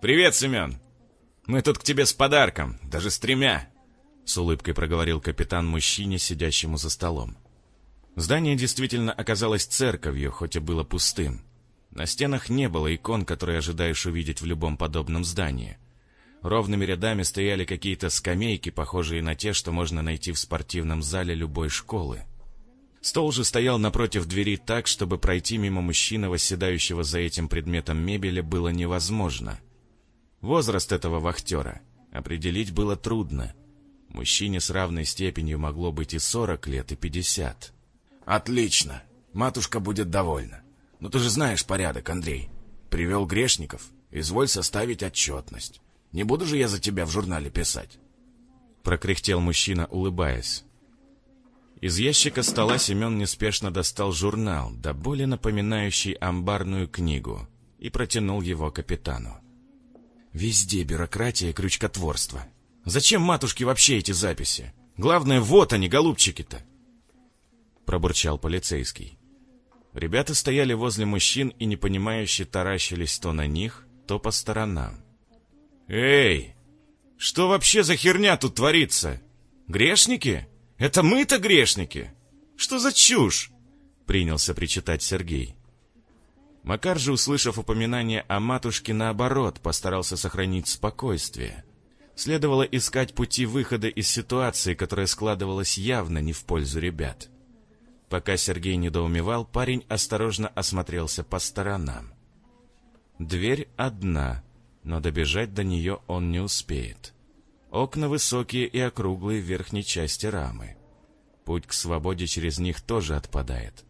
«Привет, Семен! Мы тут к тебе с подарком, даже с тремя!» С улыбкой проговорил капитан мужчине, сидящему за столом. Здание действительно оказалось церковью, хоть и было пустым. На стенах не было икон, которые ожидаешь увидеть в любом подобном здании. Ровными рядами стояли какие-то скамейки, похожие на те, что можно найти в спортивном зале любой школы. Стол же стоял напротив двери так, чтобы пройти мимо мужчины, восседающего за этим предметом мебели, было невозможно. Возраст этого вахтера определить было трудно. Мужчине с равной степенью могло быть и 40 лет, и 50. «Отлично. Матушка будет довольна. Но ты же знаешь порядок, Андрей. Привел грешников, изволь составить отчетность. Не буду же я за тебя в журнале писать». Прокряхтел мужчина, улыбаясь. Из ящика стола Семен неспешно достал журнал, да более напоминающий амбарную книгу, и протянул его капитану. Везде бюрократия и крючкотворство. Зачем матушке вообще эти записи? Главное, вот они, голубчики-то. Пробурчал полицейский. Ребята стояли возле мужчин и непонимающе таращились то на них, то по сторонам. «Эй, что вообще за херня тут творится? Грешники?» Это мы-то грешники? Что за чушь?» Принялся причитать Сергей. Макар же, услышав упоминание о матушке, наоборот, постарался сохранить спокойствие. Следовало искать пути выхода из ситуации, которая складывалась явно не в пользу ребят. Пока Сергей недоумевал, парень осторожно осмотрелся по сторонам. Дверь одна, но добежать до нее он не успеет. Окна высокие и округлые в верхней части рамы. Путь к свободе через них тоже отпадает.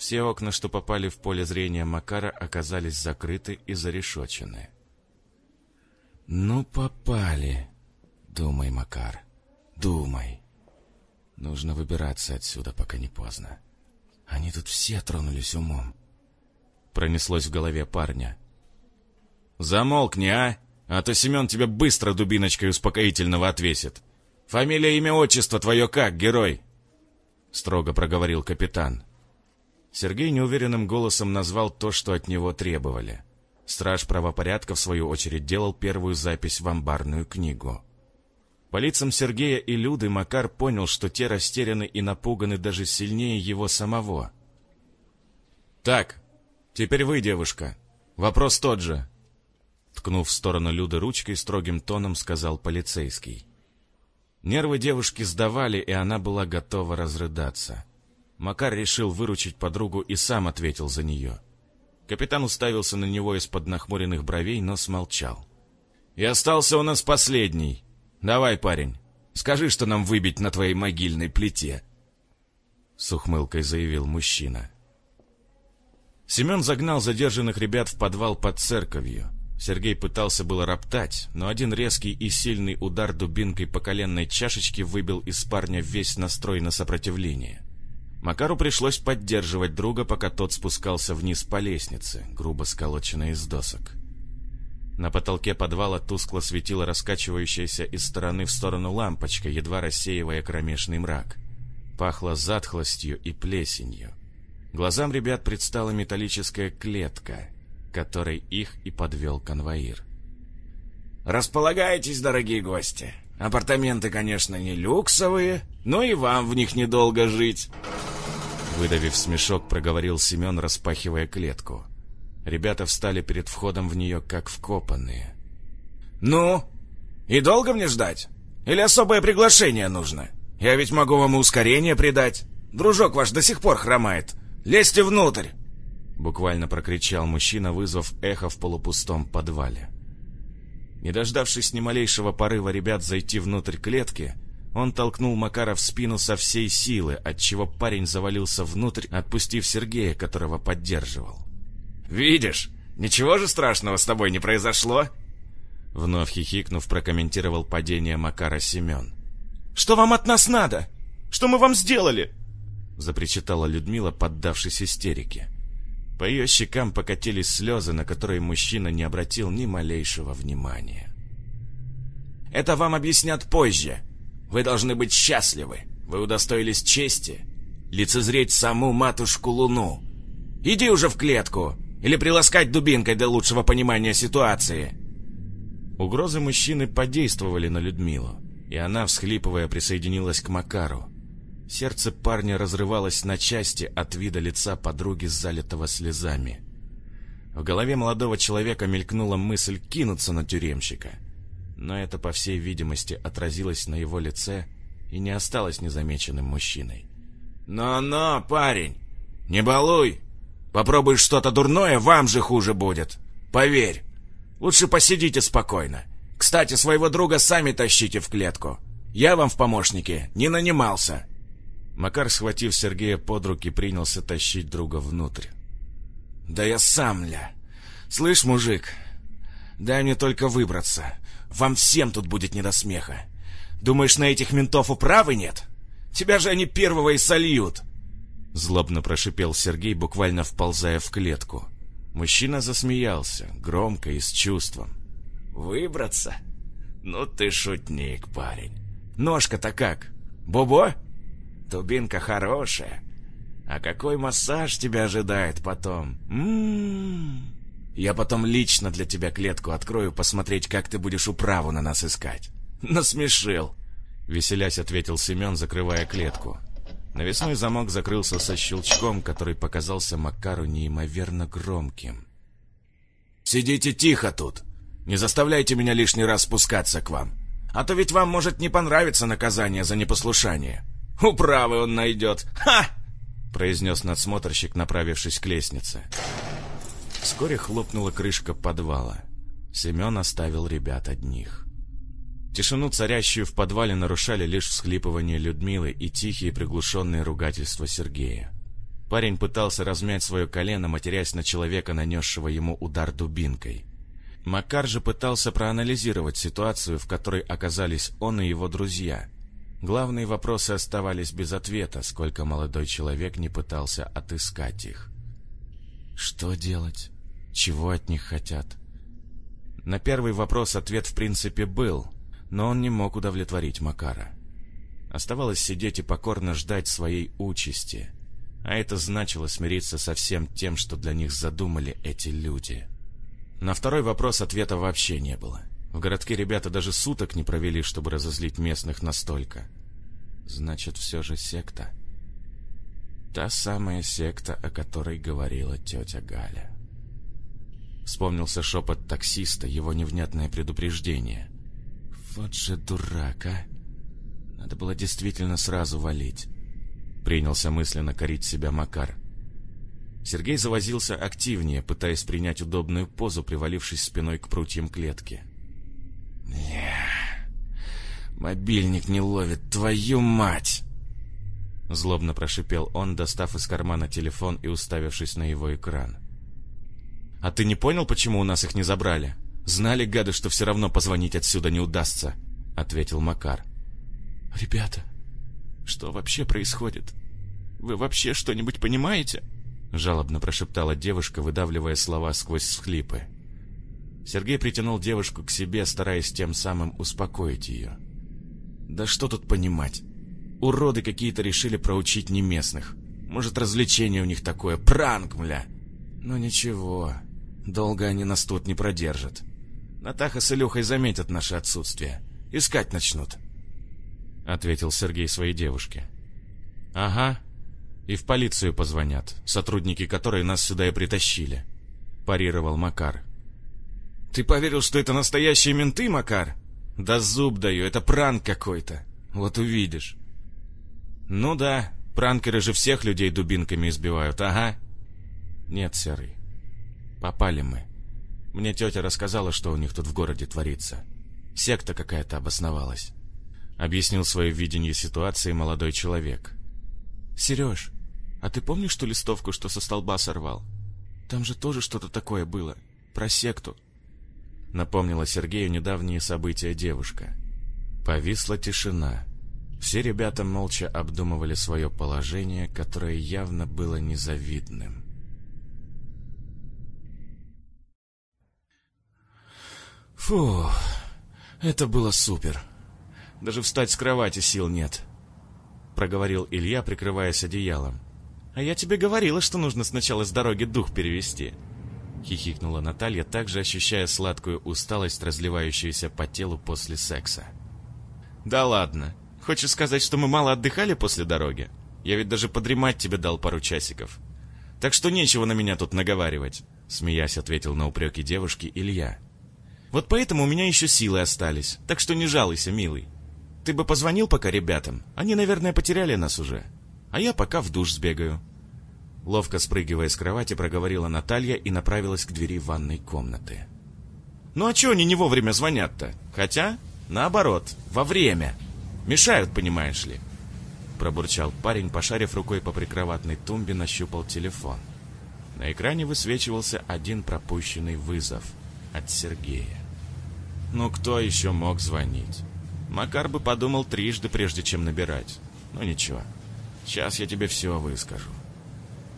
Все окна, что попали в поле зрения Макара, оказались закрыты и зарешочены. «Ну, попали!» «Думай, Макар, думай. Нужно выбираться отсюда, пока не поздно. Они тут все тронулись умом». Пронеслось в голове парня. «Замолкни, а!» А то Семен тебе быстро дубиночкой успокоительного отвесит. Фамилия, имя, отчество твое как, герой?» Строго проговорил капитан. Сергей неуверенным голосом назвал то, что от него требовали. Страж правопорядка, в свою очередь, делал первую запись в амбарную книгу. По лицам Сергея и Люды Макар понял, что те растеряны и напуганы даже сильнее его самого. «Так, теперь вы, девушка. Вопрос тот же. Ткнув в сторону Люды ручкой, строгим тоном сказал полицейский. Нервы девушки сдавали, и она была готова разрыдаться. Макар решил выручить подругу и сам ответил за нее. Капитан уставился на него из-под нахмуренных бровей, но смолчал. «И остался у нас последний. Давай, парень, скажи, что нам выбить на твоей могильной плите!» С ухмылкой заявил мужчина. Семен загнал задержанных ребят в подвал под церковью. Сергей пытался было роптать, но один резкий и сильный удар дубинкой по коленной чашечке выбил из парня весь настрой на сопротивление. Макару пришлось поддерживать друга, пока тот спускался вниз по лестнице, грубо сколоченной из досок. На потолке подвала тускло светила раскачивающаяся из стороны в сторону лампочка, едва рассеивая кромешный мрак. Пахло затхлостью и плесенью. Глазам ребят предстала металлическая клетка — которой их и подвел конвоир. «Располагайтесь, дорогие гости. Апартаменты, конечно, не люксовые, но и вам в них недолго жить». Выдавив смешок, проговорил Семен, распахивая клетку. Ребята встали перед входом в нее, как вкопанные. «Ну? И долго мне ждать? Или особое приглашение нужно? Я ведь могу вам и ускорение придать. Дружок ваш до сих пор хромает. Лезьте внутрь!» Буквально прокричал мужчина, вызвав эхо в полупустом подвале. Не дождавшись ни малейшего порыва ребят зайти внутрь клетки, он толкнул Макара в спину со всей силы, отчего парень завалился внутрь, отпустив Сергея, которого поддерживал. «Видишь, ничего же страшного с тобой не произошло?» Вновь хихикнув, прокомментировал падение Макара Семен. «Что вам от нас надо? Что мы вам сделали?» Запричитала Людмила, поддавшись истерике. По ее щекам покатились слезы, на которые мужчина не обратил ни малейшего внимания. «Это вам объяснят позже. Вы должны быть счастливы. Вы удостоились чести. Лицезреть саму матушку Луну. Иди уже в клетку, или приласкать дубинкой для лучшего понимания ситуации. Угрозы мужчины подействовали на Людмилу, и она, всхлипывая, присоединилась к Макару. Сердце парня разрывалось на части от вида лица подруги, залитого слезами. В голове молодого человека мелькнула мысль кинуться на тюремщика. Но это, по всей видимости, отразилось на его лице и не осталось незамеченным мужчиной. «Но-но, парень, не балуй! Попробуешь что-то дурное, вам же хуже будет. Поверь. Лучше посидите спокойно. Кстати, своего друга сами тащите в клетку. Я вам в помощники не нанимался». Макар, схватив Сергея под руки, принялся тащить друга внутрь. «Да я сам, ля. Слышь, мужик, дай мне только выбраться. Вам всем тут будет не до смеха. Думаешь, на этих ментов управы нет? Тебя же они первого и сольют!» Злобно прошипел Сергей, буквально вползая в клетку. Мужчина засмеялся, громко и с чувством. «Выбраться? Ну ты шутник, парень. Ножка-то как? Бобо? Тубинка хорошая. А какой массаж тебя ожидает потом? М-м-м. Я потом лично для тебя клетку открою, посмотреть, как ты будешь управу на нас искать. Насмешил!» Веселясь, ответил Семен, закрывая клетку. Навесной замок закрылся со щелчком, который показался Макару неимоверно громким. «Сидите тихо тут! Не заставляйте меня лишний раз спускаться к вам! А то ведь вам может не понравиться наказание за непослушание! Управы он найдет! Ха!» произнес надсмотрщик, направившись к лестнице. Вскоре хлопнула крышка подвала. Семен оставил ребят одних. Тишину, царящую в подвале, нарушали лишь всхлипывание Людмилы и тихие приглушенные ругательства Сергея. Парень пытался размять свое колено, матерясь на человека, нанесшего ему удар дубинкой. Макар же пытался проанализировать ситуацию, в которой оказались он и его друзья. Главные вопросы оставались без ответа, сколько молодой человек не пытался отыскать их. Что делать? Чего от них хотят? На первый вопрос ответ в принципе был — но он не мог удовлетворить Макара. Оставалось сидеть и покорно ждать своей участи, а это значило смириться со всем тем, что для них задумали эти люди. На второй вопрос ответа вообще не было. В городке ребята даже суток не провели, чтобы разозлить местных настолько. Значит, все же секта. Та самая секта, о которой говорила тетя Галя. Вспомнился шепот таксиста, его невнятное предупреждение. Вот же дурак, а! Надо было действительно сразу валить. Принялся мысленно корить себя Макар. Сергей завозился активнее, пытаясь принять удобную позу, привалившись спиной к прутьям клетки. Не, мобильник не ловит, твою мать!» Злобно прошипел он, достав из кармана телефон и уставившись на его экран. «А ты не понял, почему у нас их не забрали?» Знали, гады, что все равно позвонить отсюда не удастся, — ответил Макар. «Ребята, что вообще происходит? Вы вообще что-нибудь понимаете?» Жалобно прошептала девушка, выдавливая слова сквозь схлипы. Сергей притянул девушку к себе, стараясь тем самым успокоить ее. «Да что тут понимать? Уроды какие-то решили проучить неместных. Может, развлечение у них такое, пранк, мля. Но ничего, долго они нас тут не продержат. Натаха с Илюхой заметят наше отсутствие. Искать начнут. Ответил Сергей своей девушке. Ага. И в полицию позвонят, сотрудники которой нас сюда и притащили. Парировал Макар. Ты поверил, что это настоящие менты, Макар? Да зуб даю, это пранк какой-то. Вот увидишь. Ну да, пранкеры же всех людей дубинками избивают, ага. Нет, Серый, попали мы. Мне тетя рассказала, что у них тут в городе творится. Секта какая-то обосновалась. Объяснил свое видение ситуации молодой человек. «Сереж, а ты помнишь ту листовку, что со столба сорвал? Там же тоже что-то такое было. Про секту». Напомнила Сергею недавние события девушка. Повисла тишина. Все ребята молча обдумывали свое положение, которое явно было незавидным. Фу, это было супер. Даже встать с кровати сил нет. Проговорил Илья, прикрываясь одеялом. А я тебе говорила, что нужно сначала с дороги дух перевести. — хихикнула Наталья, также ощущая сладкую усталость, разливающуюся по телу после секса. «Да ладно. Хочешь сказать, что мы мало отдыхали после дороги? Я ведь даже подремать тебе дал пару часиков. Так что нечего на меня тут наговаривать», — смеясь ответил на упреки девушки Илья. «Вот поэтому у меня еще силы остались, так что не жалуйся, милый. Ты бы позвонил пока ребятам, они, наверное, потеряли нас уже. А я пока в душ сбегаю». Ловко спрыгивая с кровати, проговорила Наталья и направилась к двери ванной комнаты. «Ну а чего они не вовремя звонят-то? Хотя, наоборот, во время. Мешают, понимаешь ли». Пробурчал парень, пошарив рукой по прикроватной тумбе, нащупал телефон. На экране высвечивался один пропущенный вызов от Сергея. Ну кто еще мог звонить? Макар бы подумал трижды, прежде чем набирать. Ну ничего, сейчас я тебе все выскажу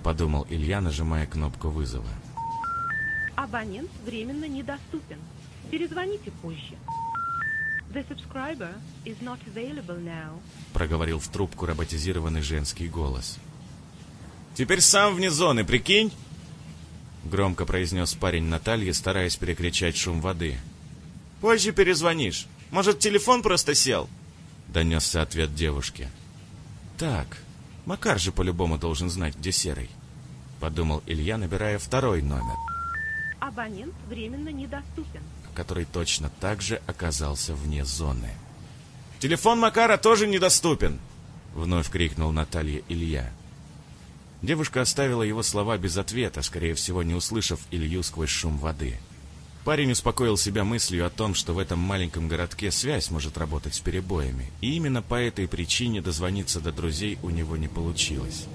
подумал Илья, нажимая кнопку вызова. Абонент временно недоступен. Перезвоните позже. The subscriber is not available now. Проговорил в трубку роботизированный женский голос. Теперь сам вне зоны, прикинь? Громко произнес парень Натальи, стараясь перекричать шум воды. Позже перезвонишь. Может, телефон просто сел? Донесся ответ девушки. Так, Макар же по-любому должен знать, где Серый. Подумал Илья, набирая второй номер. Абонент временно недоступен. Который точно так же оказался вне зоны. «Телефон Макара тоже недоступен!» Вновь крикнул Наталья Илья. Девушка оставила его слова без ответа, скорее всего, не услышав Илью сквозь шум воды. Парень успокоил себя мыслью о том, что в этом маленьком городке связь может работать с перебоями, и именно по этой причине дозвониться до друзей у него не получилось.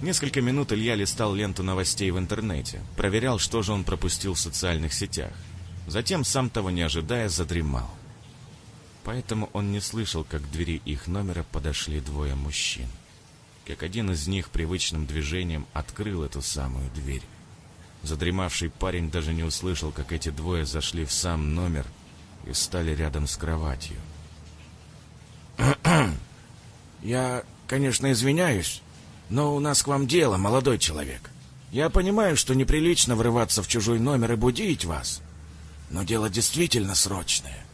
Несколько минут Илья листал ленту новостей в интернете, проверял, что же он пропустил в социальных сетях. Затем, сам того не ожидая, задремал. Поэтому он не слышал, как к двери их номера подошли двое мужчин. Как один из них привычным движением открыл эту самую дверь. Задремавший парень даже не услышал, как эти двое зашли в сам номер и встали рядом с кроватью. «Я, конечно, извиняюсь, но у нас к вам дело, молодой человек. Я понимаю, что неприлично врываться в чужой номер и будить вас, но дело действительно срочное»,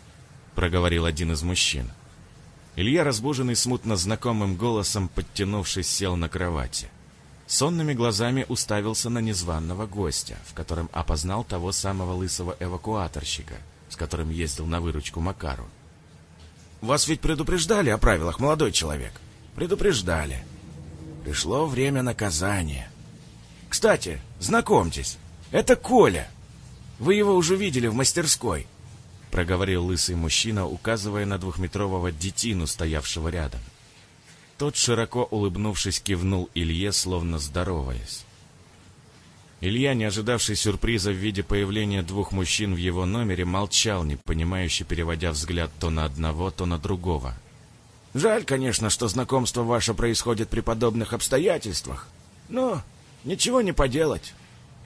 — проговорил один из мужчин. Илья, разбуженный смутно знакомым голосом, подтянувшись, сел на кровати. — сонными глазами уставился на незваного гостя, в котором опознал того самого лысого эвакуаторщика, с которым ездил на выручку Макару. «Вас ведь предупреждали о правилах, молодой человек?» «Предупреждали. Пришло время наказания. Кстати, знакомьтесь, это Коля. Вы его уже видели в мастерской», — проговорил лысый мужчина, указывая на двухметрового детину, стоявшего рядом. Тот, широко улыбнувшись, кивнул Илье, словно здороваясь. Илья, не ожидавший сюрприза в виде появления двух мужчин в его номере, молчал, не понимающе переводя взгляд то на одного, то на другого. «Жаль, конечно, что знакомство ваше происходит при подобных обстоятельствах, но ничего не поделать.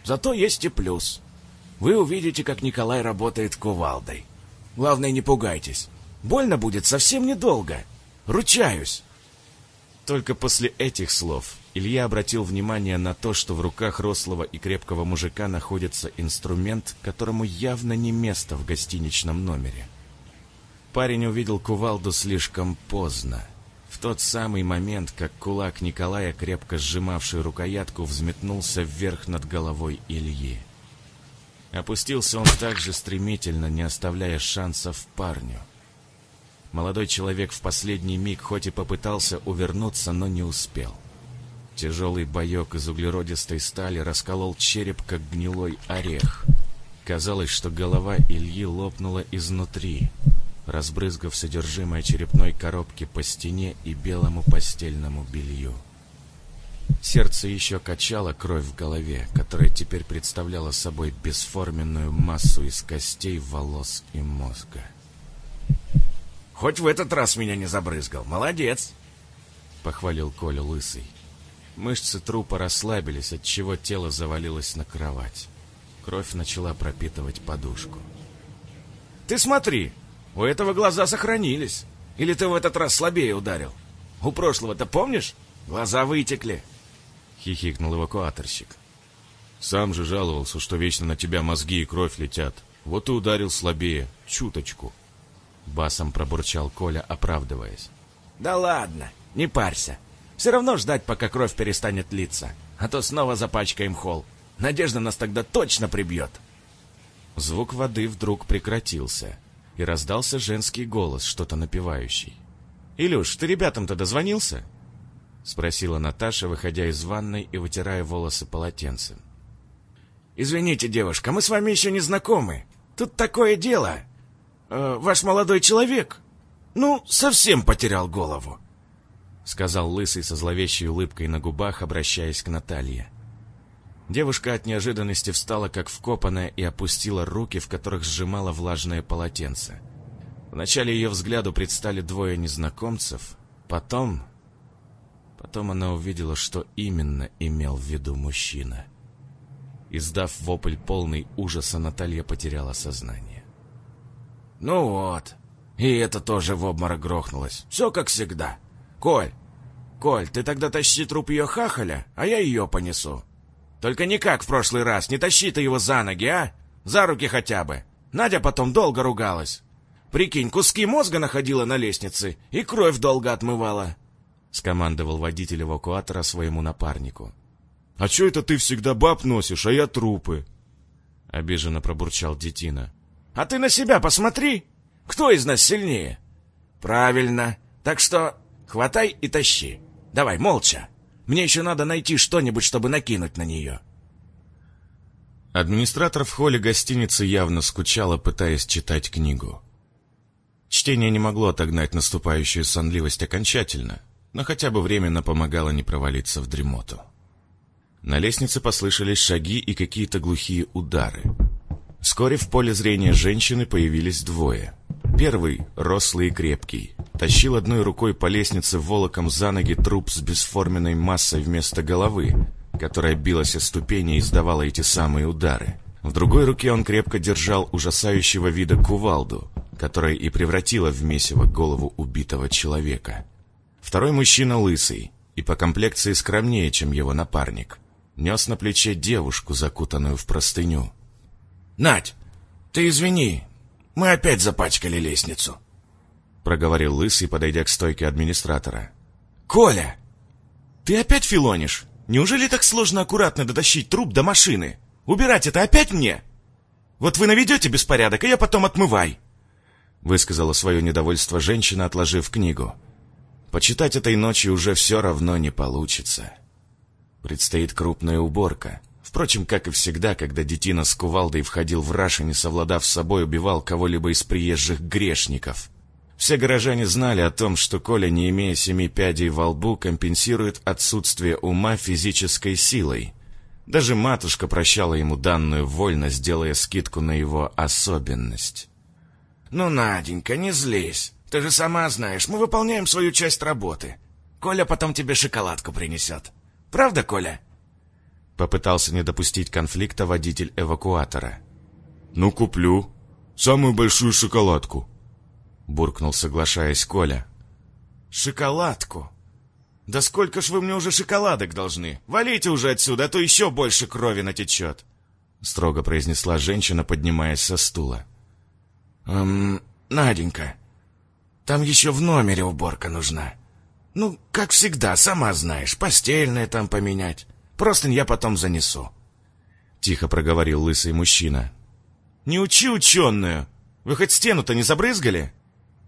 Зато есть и плюс. Вы увидите, как Николай работает кувалдой. Главное, не пугайтесь. Больно будет совсем недолго. Ручаюсь». Только после этих слов Илья обратил внимание на то, что в руках рослого и крепкого мужика находится инструмент, которому явно не место в гостиничном номере. Парень увидел кувалду слишком поздно. В тот самый момент, как кулак Николая, крепко сжимавший рукоятку, взметнулся вверх над головой Ильи. Опустился он так же стремительно, не оставляя шансов парню. Молодой человек в последний миг хоть и попытался увернуться, но не успел. Тяжелый боек из углеродистой стали расколол череп, как гнилой орех. Казалось, что голова Ильи лопнула изнутри, разбрызгав содержимое черепной коробки по стене и белому постельному белью. Сердце еще качало кровь в голове, которая теперь представляла собой бесформенную массу из костей, волос и мозга. Хоть в этот раз меня не забрызгал. Молодец!» — похвалил Коля лысый. Мышцы трупа расслабились, отчего тело завалилось на кровать. Кровь начала пропитывать подушку. «Ты смотри, у этого глаза сохранились. Или ты в этот раз слабее ударил? У прошлого-то помнишь? Глаза вытекли!» — хихикнул эвакуаторщик. Сам же жаловался, что вечно на тебя мозги и кровь летят. Вот и ударил слабее, чуточку. Басом пробурчал Коля, оправдываясь. Да ладно, не парься. Все равно ждать, пока кровь перестанет литься. А то снова запачкаем холл. Надежда нас тогда точно прибьет. Звук воды вдруг прекратился, и раздался женский голос, что-то напевающий. «Илюш, ты ребятам-то дозвонился?» — спросила Наташа, выходя из ванной и вытирая волосы полотенцем. «Извините, девушка, мы с вами еще не знакомы. Тут такое дело. Э, ваш молодой человек, ну, совсем потерял голову», — сказал Лысый со зловещей улыбкой на губах, обращаясь к Наталье. Девушка от неожиданности встала как вкопанная и опустила руки, в которых сжимала влажное полотенце. Вначале ее взгляду предстали двое незнакомцев, потом... Потом она увидела, что именно имел в виду мужчина. Издав вопль полный ужаса, Наталья потеряла сознание. «Ну вот, и это тоже в обморок грохнулось. Все как всегда. Коль, Коль, ты тогда тащи труп ее хахаля, а я ее понесу. Только не как в прошлый раз, не тащи ты его за ноги, а? За руки хотя бы. Надя потом долго ругалась. Прикинь, куски мозга находила на лестнице и кровь долго отмывала. Скомандовал водитель эвакуатора своему напарнику. «А чё это ты всегда баб носишь, а я трупы?» Обиженно пробурчал детина. «А ты на себя посмотри! Кто из нас сильнее?» «Правильно. Так что хватай и тащи. Давай, молча!» Мне еще надо найти что-нибудь, чтобы накинуть на нее. Администратор в холле гостиницы явно скучала, пытаясь читать книгу. Чтение не могло отогнать наступающую сонливость окончательно, но хотя бы временно помогало не провалиться в дремоту. На лестнице послышались шаги и какие-то глухие удары. Вскоре в поле зрения женщины появились двое. Первый, рослый и крепкий, тащил одной рукой по лестнице волоком за ноги труп с бесформенной массой вместо головы, которая билась о ступени и издавала эти самые удары. В другой руке он крепко держал ужасающего вида кувалду, которая и превратила в месиво голову убитого человека. Второй мужчина лысый и по комплекции скромнее, чем его напарник. Нес на плече девушку, закутанную в простыню. «Надь, ты извини, мы опять запачкали лестницу», проговорил Лысый, подойдя к стойке администратора. «Коля!» «Ты опять филонишь? Неужели так сложно аккуратно дотащить труп до машины? Убирать это опять мне? Вот вы наведете беспорядок, а я потом отмывай!» Высказала свое недовольство женщина, отложив книгу. Почитать этой ночью уже все равно не получится. Предстоит крупная уборка. Впрочем, как и всегда, когда детина с кувалдой входил в раш и, не совладав с собой, убивал кого-либо из приезжих грешников. Все горожане знали о том, что Коля, не имея семи пядей во лбу, компенсирует отсутствие ума физической силой. Даже матушка прощала ему данную вольность, делая скидку на его особенность. «Ну, Наденька, не злись. Ты же сама знаешь, мы выполняем свою часть работы. Коля потом тебе шоколадку принесет. Правда, Коля?» Попытался не допустить конфликта водитель эвакуатора. «Ну, куплю. Самую большую шоколадку», буркнул, соглашаясь Коля. «Шоколадку? Да сколько ж вы мне уже шоколадок должны? Валите уже отсюда, а то еще больше крови натечет!» Строго произнесла женщина, поднимаясь со стула. «Эм, Наденька, там еще в номере уборка нужна. Ну, как всегда, сама знаешь, постельное там поменять. Простынь я потом занесу». Тихо проговорил лысый мужчина. «Не учи ученую! Вы хоть стену-то не забрызгали?»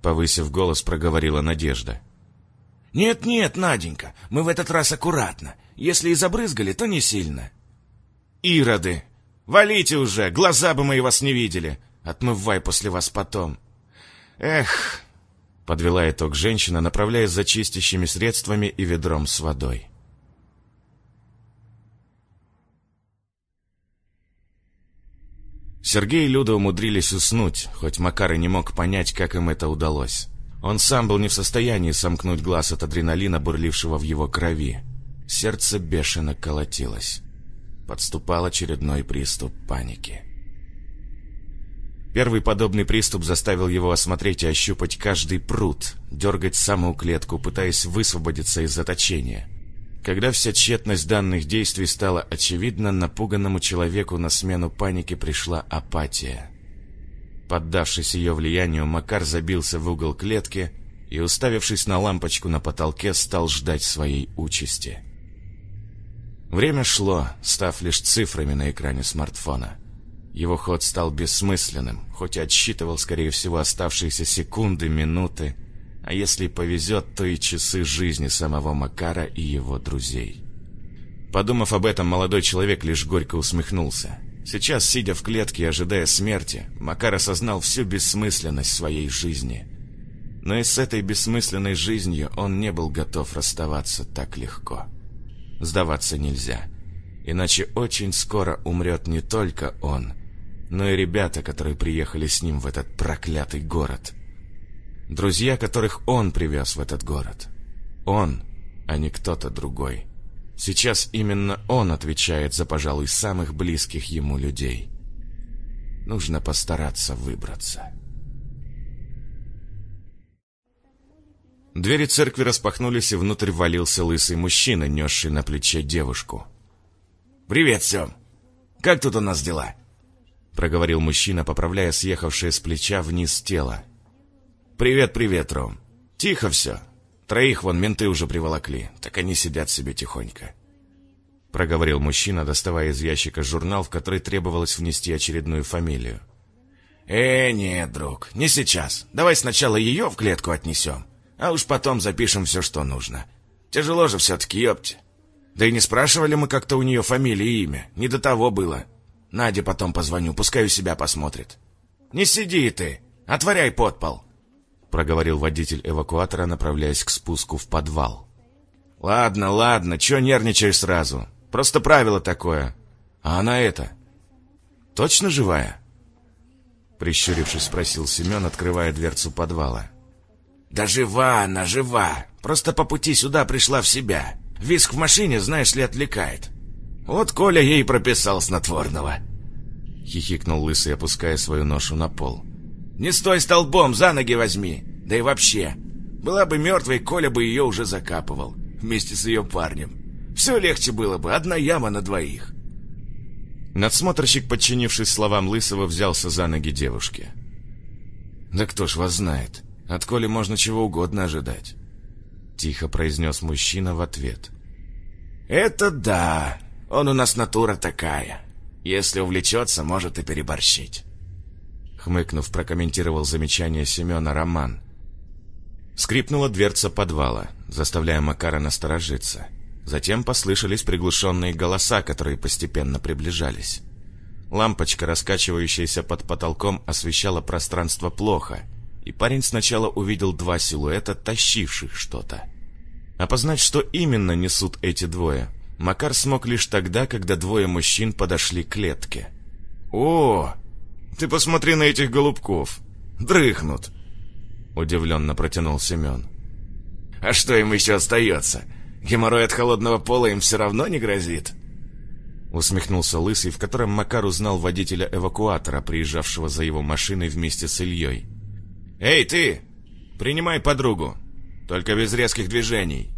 Повысив голос, проговорила Надежда. «Нет-нет, Наденька, мы в этот раз аккуратно. Если и забрызгали, то не сильно». «Ироды! Валите уже, глаза бы мои вас не видели. Отмывай после вас потом». «Эх!» — подвела итог женщина, направляясь за чистящими средствами и ведром с водой. Сергей и Люда умудрились уснуть, хоть Макар и не мог понять, как им это удалось. Он сам был не в состоянии сомкнуть глаз от адреналина, бурлившего в его крови. Сердце бешено колотилось. Подступал очередной приступ паники. Первый подобный приступ заставил его осмотреть и ощупать каждый пруд, дергать самую клетку, пытаясь высвободиться из заточения. Когда вся тщетность данных действий стала очевидна, напуганному человеку на смену панике пришла апатия. Поддавшись ее влиянию, Макар забился в угол клетки и, уставившись на лампочку на потолке, стал ждать своей участи. Время шло, став лишь цифрами на экране смартфона. Его ход стал бессмысленным, хоть и отсчитывал, скорее всего, оставшиеся секунды, минуты, а если повезет, то и часы жизни самого Макара и его друзей. Подумав об этом, молодой человек лишь горько усмехнулся. Сейчас, сидя в клетке и ожидая смерти, Макар осознал всю бессмысленность своей жизни. Но и с этой бессмысленной жизнью он не был готов расставаться так легко. Сдаваться нельзя, иначе очень скоро умрет не только он, но и ребята, которые приехали с ним в этот проклятый город. Друзья, которых он привез в этот город. Он, а не кто-то другой. Сейчас именно он отвечает за, пожалуй, самых близких ему людей. Нужно постараться выбраться. Двери церкви распахнулись, и внутрь валился лысый мужчина, несший на плече девушку. «Привет, Сем! Как тут у нас дела?» Проговорил мужчина, поправляя съехавшее с плеча вниз тело. «Привет, привет, Ром. Тихо все. Троих вон менты уже приволокли, так они сидят себе тихонько». Проговорил мужчина, доставая из ящика журнал, в который требовалось внести очередную фамилию. «Э, нет, друг, не сейчас. Давай сначала ее в клетку отнесем, а уж потом запишем все, что нужно. Тяжело же все-таки, ёпте. Да и не спрашивали мы как-то у нее фамилии и имя, не до того было. Наде потом позвоню, пускай у себя посмотрит. Не сиди ты, отворяй подпол». — проговорил водитель эвакуатора, направляясь к спуску в подвал. «Ладно, ладно, чё нервничаешь сразу? Просто правило такое. А она это... Точно живая?» Прищурившись, спросил Семен, открывая дверцу подвала. «Да жива она, жива. Просто по пути сюда пришла в себя. Виск в машине, знаешь ли, отвлекает. Вот Коля ей прописал снотворного». Хихикнул Лысый, опуская свою ношу на пол. Не стой столбом, за ноги возьми. Да и вообще, была бы мертвой, Коля бы ее уже закапывал. Вместе с ее парнем. Все легче было бы, одна яма на двоих. Надсмотрщик, подчинившись словам Лысого, взялся за ноги девушки. «Да кто ж вас знает? От Коли можно чего угодно ожидать», — тихо произнес мужчина в ответ. «Это да, он у нас натура такая. Если увлечется, может и переборщить» хмыкнув, прокомментировал замечание Семена Роман. Скрипнула дверца подвала, заставляя Макара насторожиться. Затем послышались приглушенные голоса, которые постепенно приближались. Лампочка, раскачивающаяся под потолком, освещала пространство плохо, и парень сначала увидел два силуэта, тащивших что-то. Опознать, что именно несут эти двое, Макар смог лишь тогда, когда двое мужчин подошли к клетке. «О, ты посмотри на этих голубков. Дрыхнут. Удивленно протянул Семен. А что им еще остается? Геморрой от холодного пола им все равно не грозит. Усмехнулся Лысый, в котором Макар узнал водителя эвакуатора, приезжавшего за его машиной вместе с Ильей. «Эй, ты! Принимай подругу, только без резких движений», —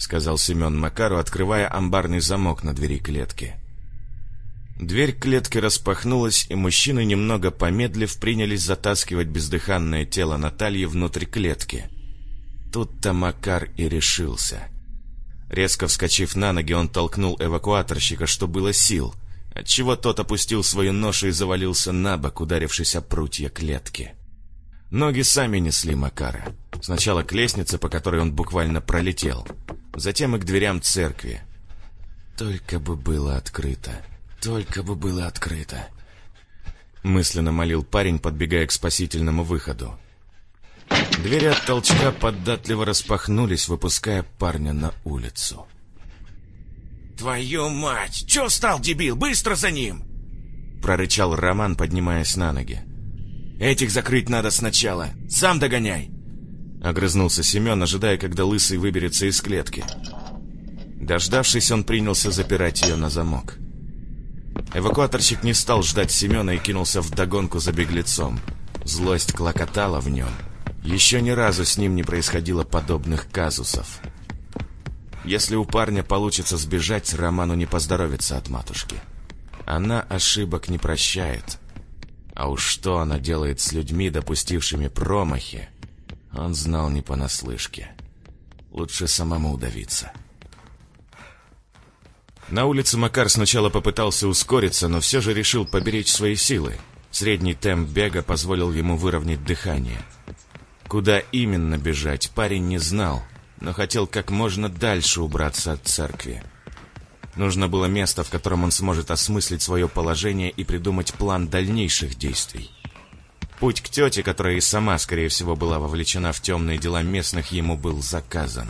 сказал Семен Макару, открывая амбарный замок на двери клетки. Дверь клетки распахнулась, и мужчины, немного помедлив, принялись затаскивать бездыханное тело Натальи внутрь клетки. Тут-то Макар и решился. Резко вскочив на ноги, он толкнул эвакуаторщика, что было сил, отчего тот опустил свою ношу и завалился на бок, ударившись о прутья клетки. Ноги сами несли Макара. Сначала к лестнице, по которой он буквально пролетел, затем и к дверям церкви. Только бы было открыто. Только бы было открыто. Мысленно молил парень, подбегая к спасительному выходу. Двери от толчка поддатливо распахнулись, выпуская парня на улицу. «Твою мать! Чё стал, дебил? Быстро за ним!» Прорычал Роман, поднимаясь на ноги. «Этих закрыть надо сначала. Сам догоняй!» Огрызнулся Семен, ожидая, когда Лысый выберется из клетки. Дождавшись, он принялся запирать ее на замок. Эвакуаторщик не стал ждать Семена и кинулся в догонку за беглецом. Злость клокотала в нем. Еще ни разу с ним не происходило подобных казусов. Если у парня получится сбежать, Роману не поздоровится от матушки. Она ошибок не прощает. А уж что она делает с людьми, допустившими промахи, он знал не понаслышке. Лучше самому удавиться. На улице Макар сначала попытался ускориться, но все же решил поберечь свои силы. Средний темп бега позволил ему выровнять дыхание. Куда именно бежать, парень не знал, но хотел как можно дальше убраться от церкви. Нужно было место, в котором он сможет осмыслить свое положение и придумать план дальнейших действий. Путь к тете, которая и сама, скорее всего, была вовлечена в темные дела местных, ему был заказан.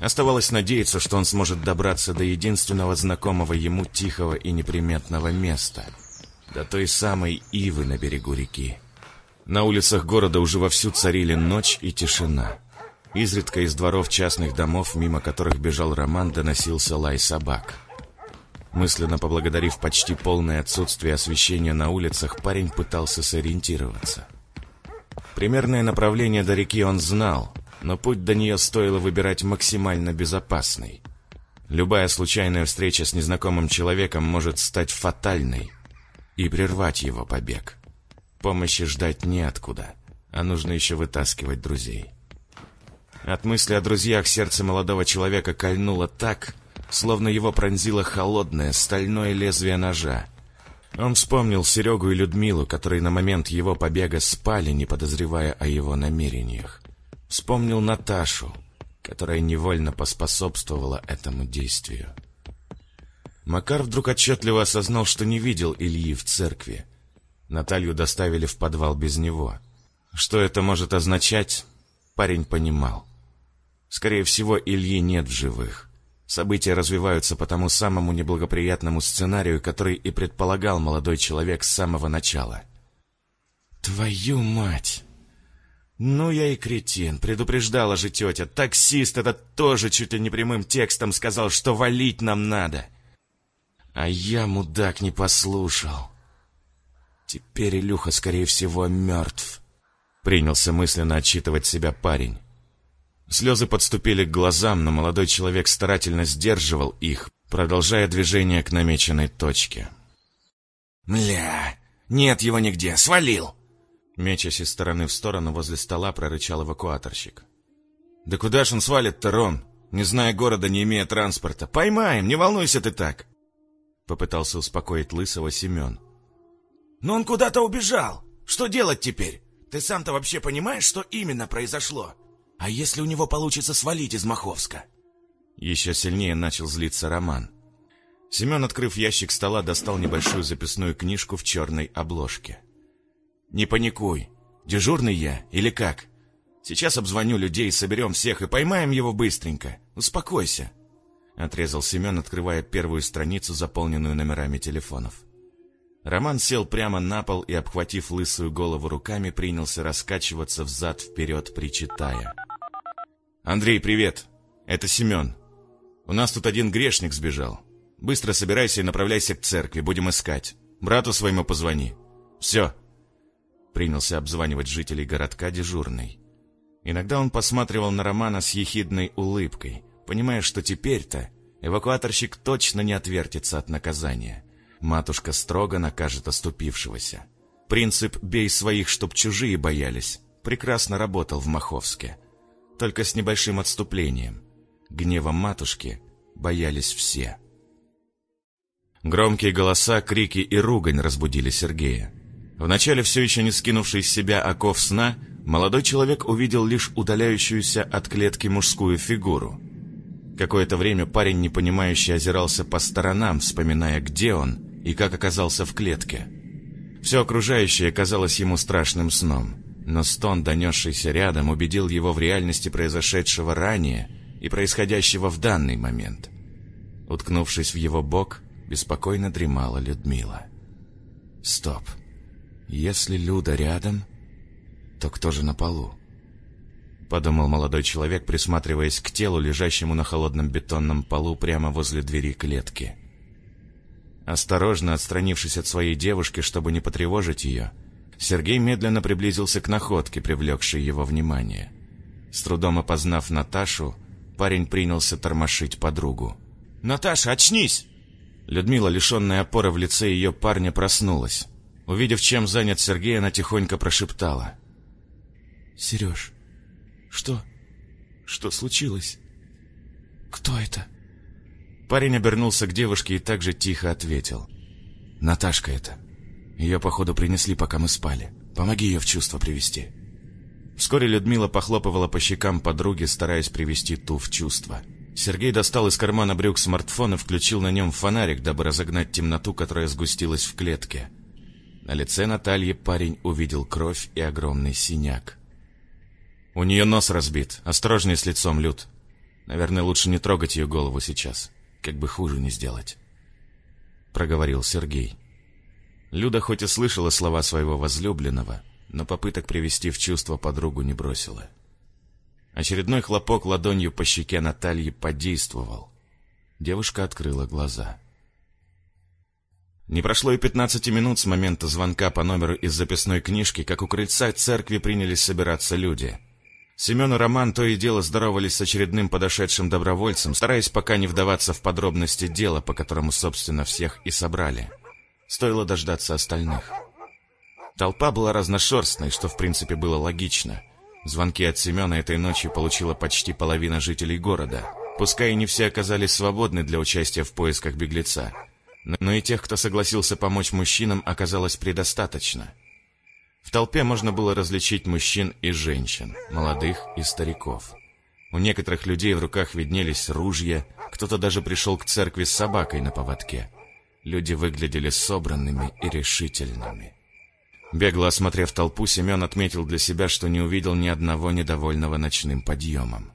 Оставалось надеяться, что он сможет добраться до единственного знакомого ему тихого и неприметного места. До той самой ивы на берегу реки. На улицах города уже вовсю царили ночь и тишина. Изредка из дворов частных домов, мимо которых бежал Роман, доносился лай собак. Мысленно поблагодарив почти полное отсутствие освещения на улицах, парень пытался сориентироваться. Примерное направление до реки он знал, но путь до нее стоило выбирать максимально безопасный. Любая случайная встреча с незнакомым человеком может стать фатальной и прервать его побег. Помощи ждать неоткуда, а нужно еще вытаскивать друзей. От мысли о друзьях сердце молодого человека кольнуло так, словно его пронзило холодное стальное лезвие ножа. Он вспомнил Серегу и Людмилу, которые на момент его побега спали, не подозревая о его намерениях. Вспомнил Наташу, которая невольно поспособствовала этому действию. Макар вдруг отчетливо осознал, что не видел Ильи в церкви. Наталью доставили в подвал без него. Что это может означать, парень понимал. Скорее всего, Ильи нет в живых. События развиваются по тому самому неблагоприятному сценарию, который и предполагал молодой человек с самого начала. «Твою мать!» «Ну я и кретин, предупреждала же тетя. Таксист этот тоже чуть ли не прямым текстом сказал, что валить нам надо. А я, мудак, не послушал. Теперь Илюха, скорее всего, мертв». Принялся мысленно отчитывать себя парень. Слезы подступили к глазам, но молодой человек старательно сдерживал их, продолжая движение к намеченной точке. «Мля, нет его нигде, свалил!» Мечась из стороны в сторону, возле стола прорычал эвакуаторщик. «Да куда ж он свалит-то, Ром? Не зная города, не имея транспорта. Поймаем, не волнуйся ты так!» Попытался успокоить Лысого Семен. «Но он куда-то убежал! Что делать теперь? Ты сам-то вообще понимаешь, что именно произошло?» А если у него получится свалить из Маховска? Еще сильнее начал злиться Роман. Семен, открыв ящик стола, достал небольшую записную книжку в черной обложке. «Не паникуй. Дежурный я или как? Сейчас обзвоню людей, соберем всех и поймаем его быстренько. Успокойся», — отрезал Семен, открывая первую страницу, заполненную номерами телефонов. Роман сел прямо на пол и, обхватив лысую голову руками, принялся раскачиваться взад-вперед, причитая. «Андрей, привет! Это Семен. У нас тут один грешник сбежал. Быстро собирайся и направляйся к церкви, будем искать. Брату своему позвони. Все!» Принялся обзванивать жителей городка дежурный. Иногда он посматривал на Романа с ехидной улыбкой, понимая, что теперь-то эвакуаторщик точно не отвертится от наказания. Матушка строго накажет оступившегося. Принцип «бей своих, чтоб чужие боялись» прекрасно работал в Маховске только с небольшим отступлением. Гневом матушки боялись все. Громкие голоса, крики и ругань разбудили Сергея. Вначале все еще не скинувший с себя оков сна, молодой человек увидел лишь удаляющуюся от клетки мужскую фигуру. Какое-то время парень, непонимающе, озирался по сторонам, вспоминая, где он и как оказался в клетке. Все окружающее казалось ему страшным сном но стон, донесшийся рядом, убедил его в реальности произошедшего ранее и происходящего в данный момент. Уткнувшись в его бок, беспокойно дремала Людмила. «Стоп! Если Люда рядом, то кто же на полу?» Подумал молодой человек, присматриваясь к телу, лежащему на холодном бетонном полу прямо возле двери клетки. Осторожно отстранившись от своей девушки, чтобы не потревожить ее, Сергей медленно приблизился к находке, привлекшей его внимание. С трудом опознав Наташу, парень принялся тормошить подругу. «Наташа, очнись!» Людмила, лишенная опоры в лице ее парня, проснулась. Увидев, чем занят Сергей, она тихонько прошептала. «Сереж, что? Что случилось? Кто это?» Парень обернулся к девушке и также тихо ответил. «Наташка это. Ее, походу, принесли, пока мы спали. Помоги ее в чувство привести». Вскоре Людмила похлопывала по щекам подруги, стараясь привести ту в чувство. Сергей достал из кармана брюк смартфон и включил на нем фонарик, дабы разогнать темноту, которая сгустилась в клетке. На лице Натальи парень увидел кровь и огромный синяк. «У нее нос разбит. Осторожней с лицом, Люд. Наверное, лучше не трогать ее голову сейчас. Как бы хуже не сделать», — проговорил Сергей. Люда хоть и слышала слова своего возлюбленного, но попыток привести в чувство подругу не бросила. Очередной хлопок ладонью по щеке Натальи подействовал. Девушка открыла глаза. Не прошло и пятнадцати минут с момента звонка по номеру из записной книжки, как у крыльца церкви принялись собираться люди. Семен и Роман то и дело здоровались с очередным подошедшим добровольцем, стараясь пока не вдаваться в подробности дела, по которому, собственно, всех и собрали. Стоило дождаться остальных. Толпа была разношерстной, что в принципе было логично. Звонки от Семена этой ночью получила почти половина жителей города. Пускай и не все оказались свободны для участия в поисках беглеца. Но и тех, кто согласился помочь мужчинам, оказалось предостаточно. В толпе можно было различить мужчин и женщин, молодых и стариков. У некоторых людей в руках виднелись ружья, кто-то даже пришел к церкви с собакой на поводке. Люди выглядели собранными и решительными. Бегло осмотрев толпу, Семен отметил для себя, что не увидел ни одного недовольного ночным подъемом.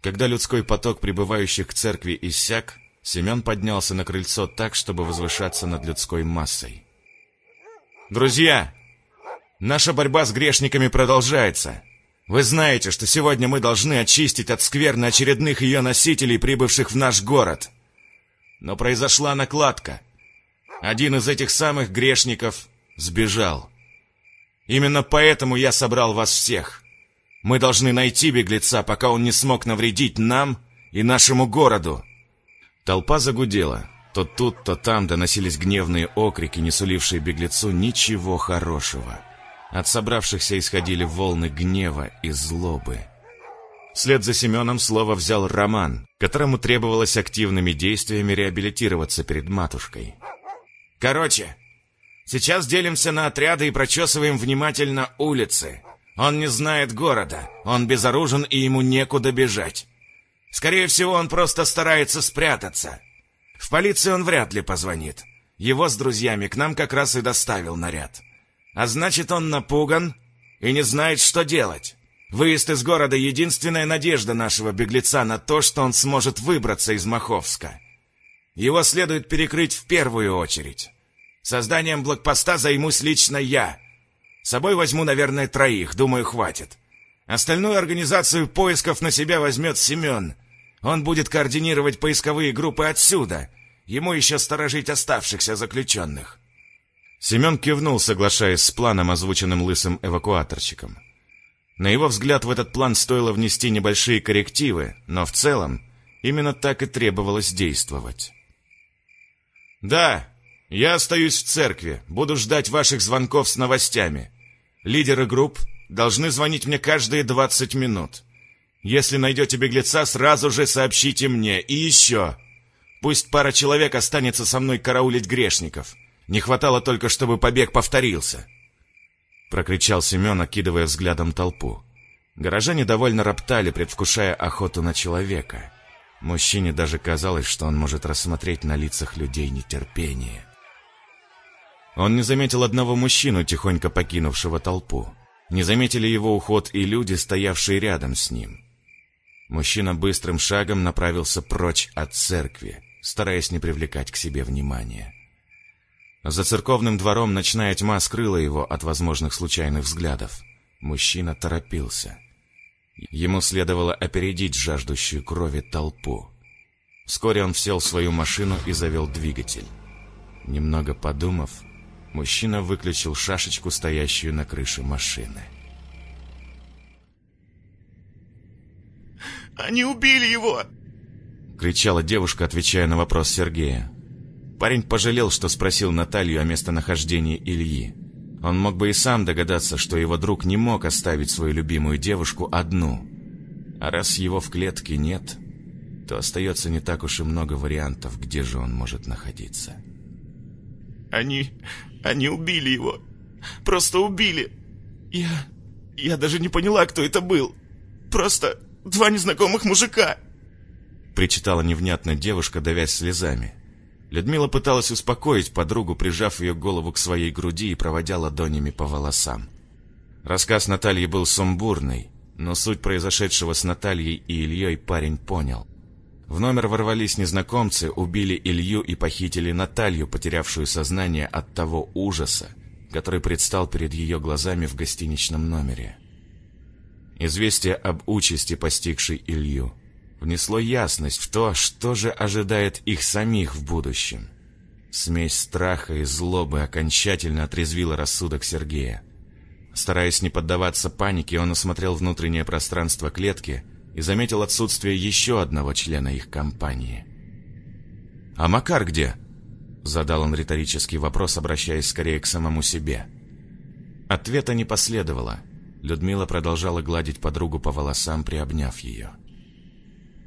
Когда людской поток прибывающих к церкви иссяк, Семен поднялся на крыльцо так, чтобы возвышаться над людской массой. «Друзья, наша борьба с грешниками продолжается. Вы знаете, что сегодня мы должны очистить от скверны очередных ее носителей, прибывших в наш город. Но произошла накладка. Один из этих самых грешников сбежал. Именно поэтому я собрал вас всех. Мы должны найти беглеца, пока он не смог навредить нам и нашему городу. Толпа загудела. То тут, то там доносились гневные окрики, не сулившие беглецу ничего хорошего. От собравшихся исходили волны гнева и злобы. Вслед за Семеном слово взял Роман, которому требовалось активными действиями реабилитироваться перед матушкой. «Короче, Сейчас делимся на отряды и прочесываем внимательно улицы. Он не знает города, он безоружен и ему некуда бежать. Скорее всего, он просто старается спрятаться. В полицию он вряд ли позвонит. Его с друзьями к нам как раз и доставил наряд. А значит, он напуган и не знает, что делать. Выезд из города — единственная надежда нашего беглеца на то, что он сможет выбраться из Маховска. Его следует перекрыть в первую очередь. Созданием блокпоста займусь лично я. С собой возьму, наверное, троих, думаю, хватит. Остальную организацию поисков на себя возьмет Семен. Он будет координировать поисковые группы отсюда. Ему еще сторожить оставшихся заключенных. Семен кивнул, соглашаясь с планом, озвученным лысым эвакуаторщиком. На его взгляд, в этот план стоило внести небольшие коррективы, но в целом именно так и требовалось действовать. «Да, я остаюсь в церкви, буду ждать ваших звонков с новостями. Лидеры групп должны звонить мне каждые 20 минут. Если найдете беглеца, сразу же сообщите мне. И еще. Пусть пара человек останется со мной караулить грешников. Не хватало только, чтобы побег повторился. Прокричал Семен, окидывая взглядом толпу. Горожане довольно роптали, предвкушая охоту на человека. Мужчине даже казалось, что он может рассмотреть на лицах людей нетерпение. Он не заметил одного мужчину, тихонько покинувшего толпу. Не заметили его уход и люди, стоявшие рядом с ним. Мужчина быстрым шагом направился прочь от церкви, стараясь не привлекать к себе внимания. За церковным двором ночная тьма скрыла его от возможных случайных взглядов. Мужчина торопился. Ему следовало опередить жаждущую крови толпу. Вскоре он сел в свою машину и завел двигатель. Немного подумав, Мужчина выключил шашечку, стоящую на крыше машины. Они убили его!» Кричала девушка, отвечая на вопрос Сергея. Парень пожалел, что спросил Наталью о местонахождении Ильи. Он мог бы и сам догадаться, что его друг не мог оставить свою любимую девушку одну. А раз его в клетке нет, то остается не так уж и много вариантов, где же он может находиться. «Они... они убили его. Просто убили. Я... я даже не поняла, кто это был. Просто два незнакомых мужика!» Причитала невнятно девушка, давясь слезами. Людмила пыталась успокоить подругу, прижав ее голову к своей груди и проводя ладонями по волосам. Рассказ Натальи был сумбурный, но суть произошедшего с Натальей и Ильей парень понял. В номер ворвались незнакомцы, убили Илью и похитили Наталью, потерявшую сознание от того ужаса, который предстал перед ее глазами в гостиничном номере. Известие об участи, постигшей Илью, внесло ясность в то, что же ожидает их самих в будущем. Смесь страха и злобы окончательно отрезвила рассудок Сергея. Стараясь не поддаваться панике, он осмотрел внутреннее пространство клетки и заметил отсутствие еще одного члена их компании. «А Макар где?» Задал он риторический вопрос, обращаясь скорее к самому себе. Ответа не последовало. Людмила продолжала гладить подругу по волосам, приобняв ее.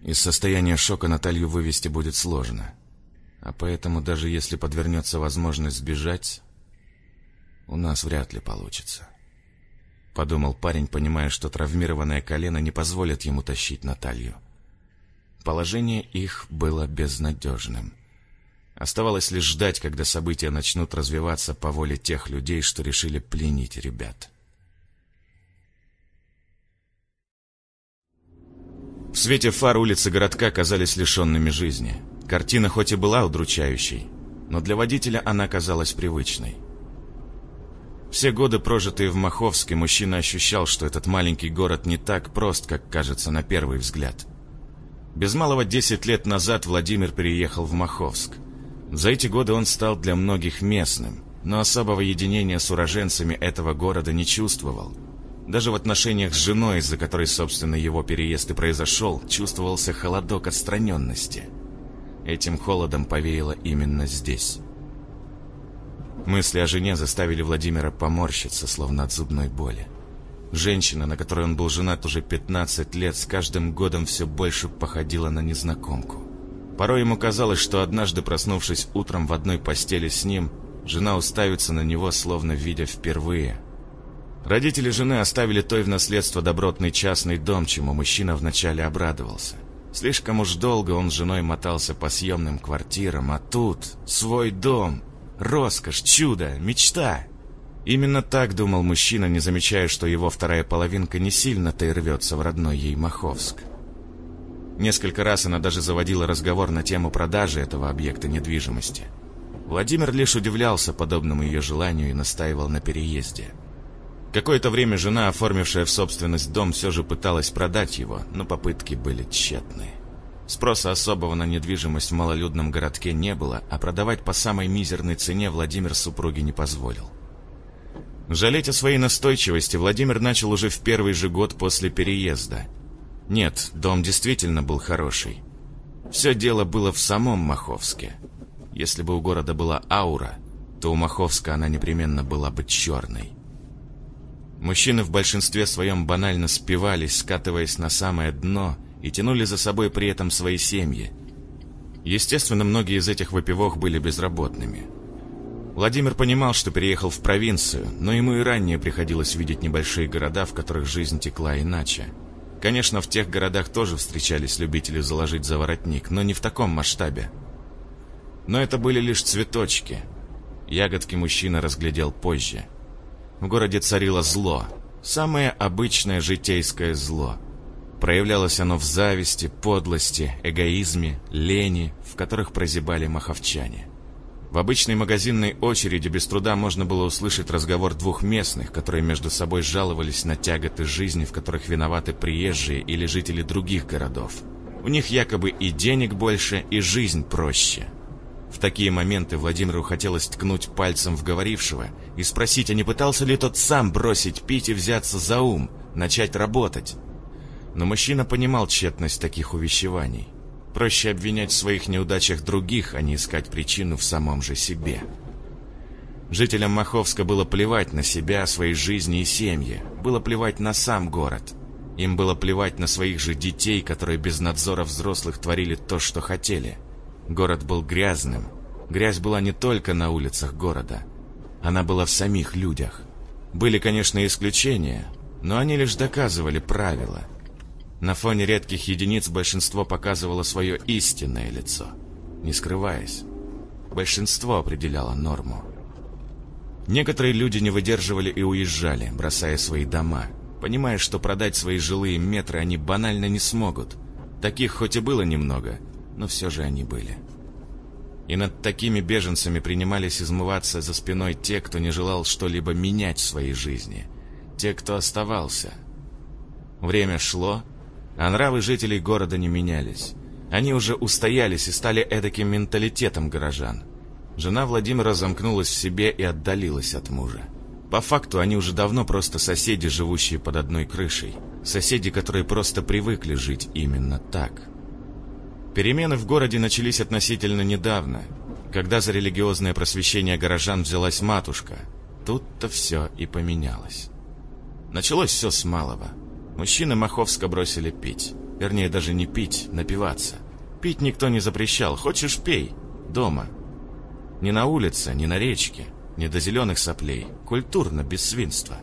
Из состояния шока Наталью вывести будет сложно. А поэтому даже если подвернется возможность сбежать, у нас вряд ли получится. Подумал парень, понимая, что травмированное колено не позволит ему тащить Наталью. Положение их было безнадежным. Оставалось лишь ждать, когда события начнут развиваться по воле тех людей, что решили пленить ребят. В свете фар улицы городка казались лишенными жизни. Картина хоть и была удручающей, но для водителя она казалась привычной. Все годы, прожитые в Маховске, мужчина ощущал, что этот маленький город не так прост, как кажется на первый взгляд. Без малого 10 лет назад Владимир переехал в Маховск. За эти годы он стал для многих местным, но особого единения с уроженцами этого города не чувствовал – даже в отношениях с женой, из-за которой, собственно, его переезд и произошел, чувствовался холодок отстраненности. Этим холодом повеяло именно здесь. Мысли о жене заставили Владимира поморщиться, словно от зубной боли. Женщина, на которой он был женат уже 15 лет, с каждым годом все больше походила на незнакомку. Порой ему казалось, что однажды, проснувшись утром в одной постели с ним, жена уставится на него, словно видя впервые – Родители жены оставили той в наследство добротный частный дом, чему мужчина вначале обрадовался. Слишком уж долго он с женой мотался по съемным квартирам, а тут свой дом, роскошь, чудо, мечта. Именно так думал мужчина, не замечая, что его вторая половинка не сильно-то и рвется в родной ей Маховск. Несколько раз она даже заводила разговор на тему продажи этого объекта недвижимости. Владимир лишь удивлялся подобному ее желанию и настаивал на переезде. Какое-то время жена, оформившая в собственность дом, все же пыталась продать его, но попытки были тщетны. Спроса особого на недвижимость в малолюдном городке не было, а продавать по самой мизерной цене Владимир супруге не позволил. Жалеть о своей настойчивости Владимир начал уже в первый же год после переезда. Нет, дом действительно был хороший. Все дело было в самом Маховске. Если бы у города была аура, то у Маховска она непременно была бы черной. Мужчины в большинстве своем банально спивались, скатываясь на самое дно, и тянули за собой при этом свои семьи. Естественно, многие из этих выпивок были безработными. Владимир понимал, что переехал в провинцию, но ему и ранее приходилось видеть небольшие города, в которых жизнь текла иначе. Конечно, в тех городах тоже встречались любители заложить за воротник, но не в таком масштабе. Но это были лишь цветочки. Ягодки мужчина разглядел позже – в городе царило зло, самое обычное житейское зло. Проявлялось оно в зависти, подлости, эгоизме, лени, в которых прозябали маховчане. В обычной магазинной очереди без труда можно было услышать разговор двух местных, которые между собой жаловались на тяготы жизни, в которых виноваты приезжие или жители других городов. У них якобы и денег больше, и жизнь проще – в такие моменты Владимиру хотелось ткнуть пальцем в говорившего и спросить, а не пытался ли тот сам бросить пить и взяться за ум, начать работать. Но мужчина понимал тщетность таких увещеваний. Проще обвинять в своих неудачах других, а не искать причину в самом же себе. Жителям Маховска было плевать на себя, свои жизни и семьи. Было плевать на сам город. Им было плевать на своих же детей, которые без надзора взрослых творили то, что хотели. Город был грязным. Грязь была не только на улицах города. Она была в самих людях. Были, конечно, исключения, но они лишь доказывали правила. На фоне редких единиц большинство показывало свое истинное лицо, не скрываясь. Большинство определяло норму. Некоторые люди не выдерживали и уезжали, бросая свои дома, понимая, что продать свои жилые метры они банально не смогут. Таких хоть и было немного, но все же они были. И над такими беженцами принимались измываться за спиной те, кто не желал что-либо менять в своей жизни, те, кто оставался. Время шло, а нравы жителей города не менялись. Они уже устоялись и стали эдаким менталитетом горожан. Жена Владимира замкнулась в себе и отдалилась от мужа. По факту они уже давно просто соседи, живущие под одной крышей. Соседи, которые просто привыкли жить именно так. Перемены в городе начались относительно недавно, когда за религиозное просвещение горожан взялась матушка. Тут-то все и поменялось. Началось все с малого. Мужчины Маховска бросили пить. Вернее, даже не пить, напиваться. Пить никто не запрещал. Хочешь – пей. Дома – ни на улице, ни на речке, ни до зеленых соплей. Культурно, без свинства.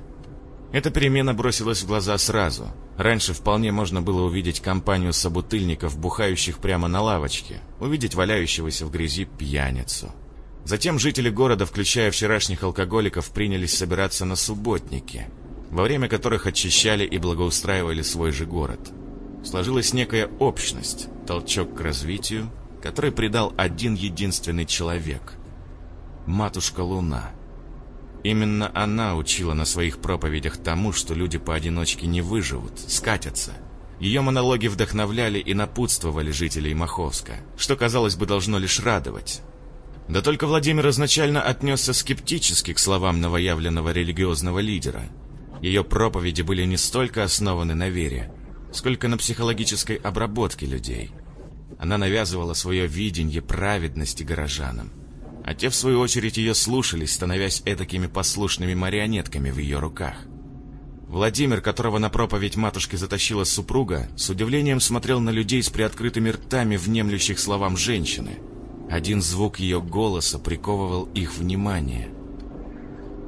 Эта перемена бросилась в глаза сразу. Раньше вполне можно было увидеть компанию собутыльников, бухающих прямо на лавочке, увидеть валяющегося в грязи пьяницу. Затем жители города, включая вчерашних алкоголиков, принялись собираться на субботники, во время которых очищали и благоустраивали свой же город. Сложилась некая общность, толчок к развитию, который придал один единственный человек – Матушка Луна. Именно она учила на своих проповедях тому, что люди поодиночке не выживут, скатятся. Ее монологи вдохновляли и напутствовали жителей Маховска, что, казалось бы, должно лишь радовать. Да только Владимир изначально отнесся скептически к словам новоявленного религиозного лидера. Ее проповеди были не столько основаны на вере, сколько на психологической обработке людей. Она навязывала свое видение праведности горожанам а те, в свою очередь, ее слушались, становясь этакими послушными марионетками в ее руках. Владимир, которого на проповедь матушки затащила супруга, с удивлением смотрел на людей с приоткрытыми ртами, внемлющих словам женщины. Один звук ее голоса приковывал их внимание.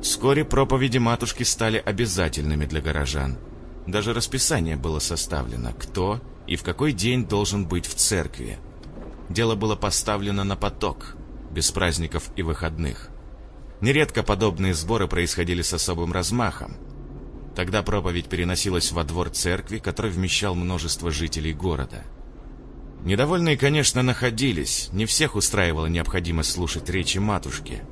Вскоре проповеди матушки стали обязательными для горожан. Даже расписание было составлено, кто и в какой день должен быть в церкви. Дело было поставлено на поток, без праздников и выходных. Нередко подобные сборы происходили с особым размахом. Тогда проповедь переносилась во двор церкви, который вмещал множество жителей города. Недовольные, конечно, находились, не всех устраивала необходимость слушать речи матушки.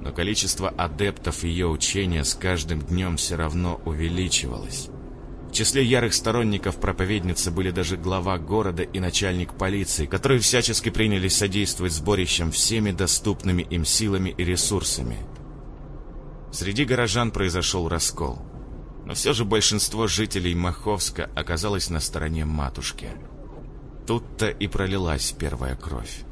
Но количество адептов ее учения с каждым днем все равно увеличивалось. В числе ярых сторонников проповедницы были даже глава города и начальник полиции, которые всячески принялись содействовать сборищам всеми доступными им силами и ресурсами. Среди горожан произошел раскол. Но все же большинство жителей Маховска оказалось на стороне матушки. Тут-то и пролилась первая кровь.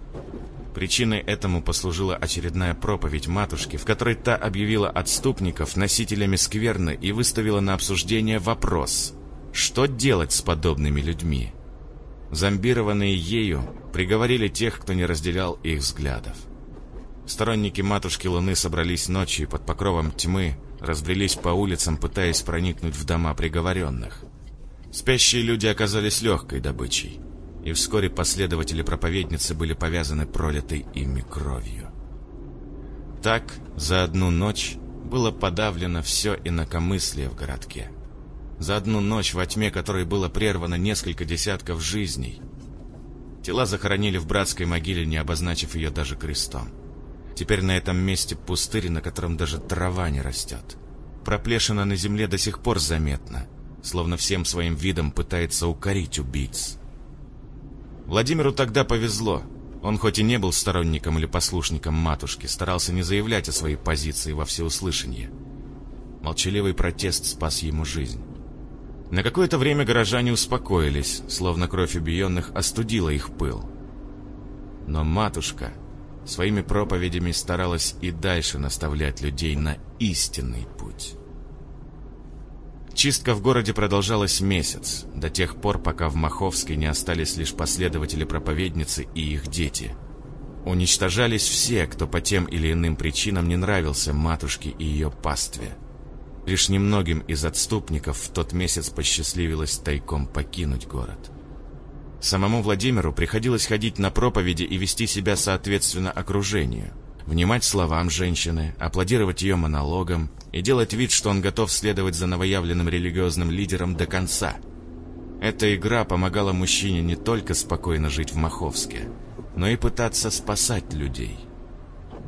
Причиной этому послужила очередная проповедь матушки, в которой та объявила отступников носителями скверны и выставила на обсуждение вопрос, что делать с подобными людьми. Зомбированные ею приговорили тех, кто не разделял их взглядов. Сторонники матушки Луны собрались ночью под покровом тьмы, разбрелись по улицам, пытаясь проникнуть в дома приговоренных. Спящие люди оказались легкой добычей и вскоре последователи проповедницы были повязаны пролитой ими кровью. Так, за одну ночь было подавлено все инакомыслие в городке. За одну ночь, во тьме которой было прервано несколько десятков жизней. Тела захоронили в братской могиле, не обозначив ее даже крестом. Теперь на этом месте пустырь, на котором даже трава не растет. Проплешина на земле до сих пор заметна, словно всем своим видом пытается укорить убийц. Владимиру тогда повезло. Он хоть и не был сторонником или послушником матушки, старался не заявлять о своей позиции во всеуслышание. Молчаливый протест спас ему жизнь. На какое-то время горожане успокоились, словно кровь убиенных остудила их пыл. Но матушка своими проповедями старалась и дальше наставлять людей на истинный путь. Чистка в городе продолжалась месяц, до тех пор, пока в Маховске не остались лишь последователи проповедницы и их дети. Уничтожались все, кто по тем или иным причинам не нравился матушке и ее пастве. Лишь немногим из отступников в тот месяц посчастливилось тайком покинуть город. Самому Владимиру приходилось ходить на проповеди и вести себя соответственно окружению, внимать словам женщины, аплодировать ее монологам и делать вид, что он готов следовать за новоявленным религиозным лидером до конца. Эта игра помогала мужчине не только спокойно жить в Маховске, но и пытаться спасать людей.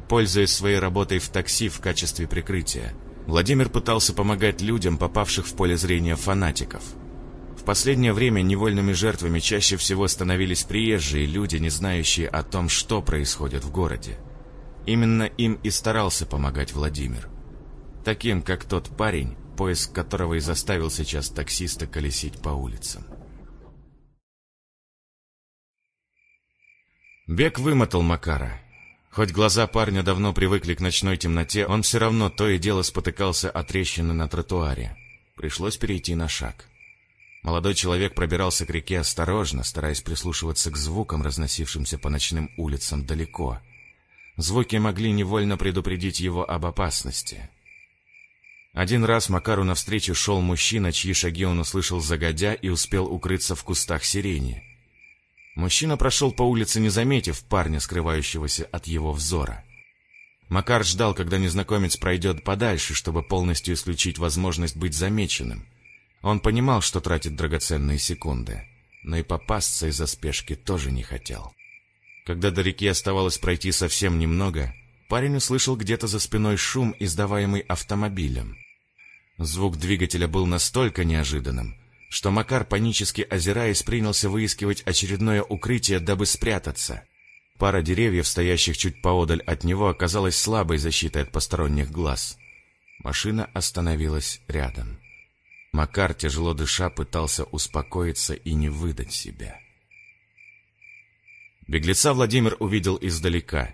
Пользуясь своей работой в такси в качестве прикрытия, Владимир пытался помогать людям, попавших в поле зрения фанатиков – в последнее время невольными жертвами чаще всего становились приезжие люди, не знающие о том, что происходит в городе. Именно им и старался помогать Владимир. Таким, как тот парень, поиск которого и заставил сейчас таксиста колесить по улицам. Бег вымотал Макара. Хоть глаза парня давно привыкли к ночной темноте, он все равно то и дело спотыкался о трещины на тротуаре. Пришлось перейти на шаг. Молодой человек пробирался к реке осторожно, стараясь прислушиваться к звукам, разносившимся по ночным улицам далеко. Звуки могли невольно предупредить его об опасности. Один раз Макару навстречу шел мужчина, чьи шаги он услышал загодя и успел укрыться в кустах сирени. Мужчина прошел по улице, не заметив парня, скрывающегося от его взора. Макар ждал, когда незнакомец пройдет подальше, чтобы полностью исключить возможность быть замеченным. Он понимал, что тратит драгоценные секунды, но и попасться из-за спешки тоже не хотел. Когда до реки оставалось пройти совсем немного, парень услышал где-то за спиной шум, издаваемый автомобилем. Звук двигателя был настолько неожиданным, что Макар, панически озираясь, принялся выискивать очередное укрытие, дабы спрятаться. Пара деревьев, стоящих чуть поодаль от него, оказалась слабой защитой от посторонних глаз. Машина остановилась рядом. Макар, тяжело дыша, пытался успокоиться и не выдать себя. Беглеца Владимир увидел издалека.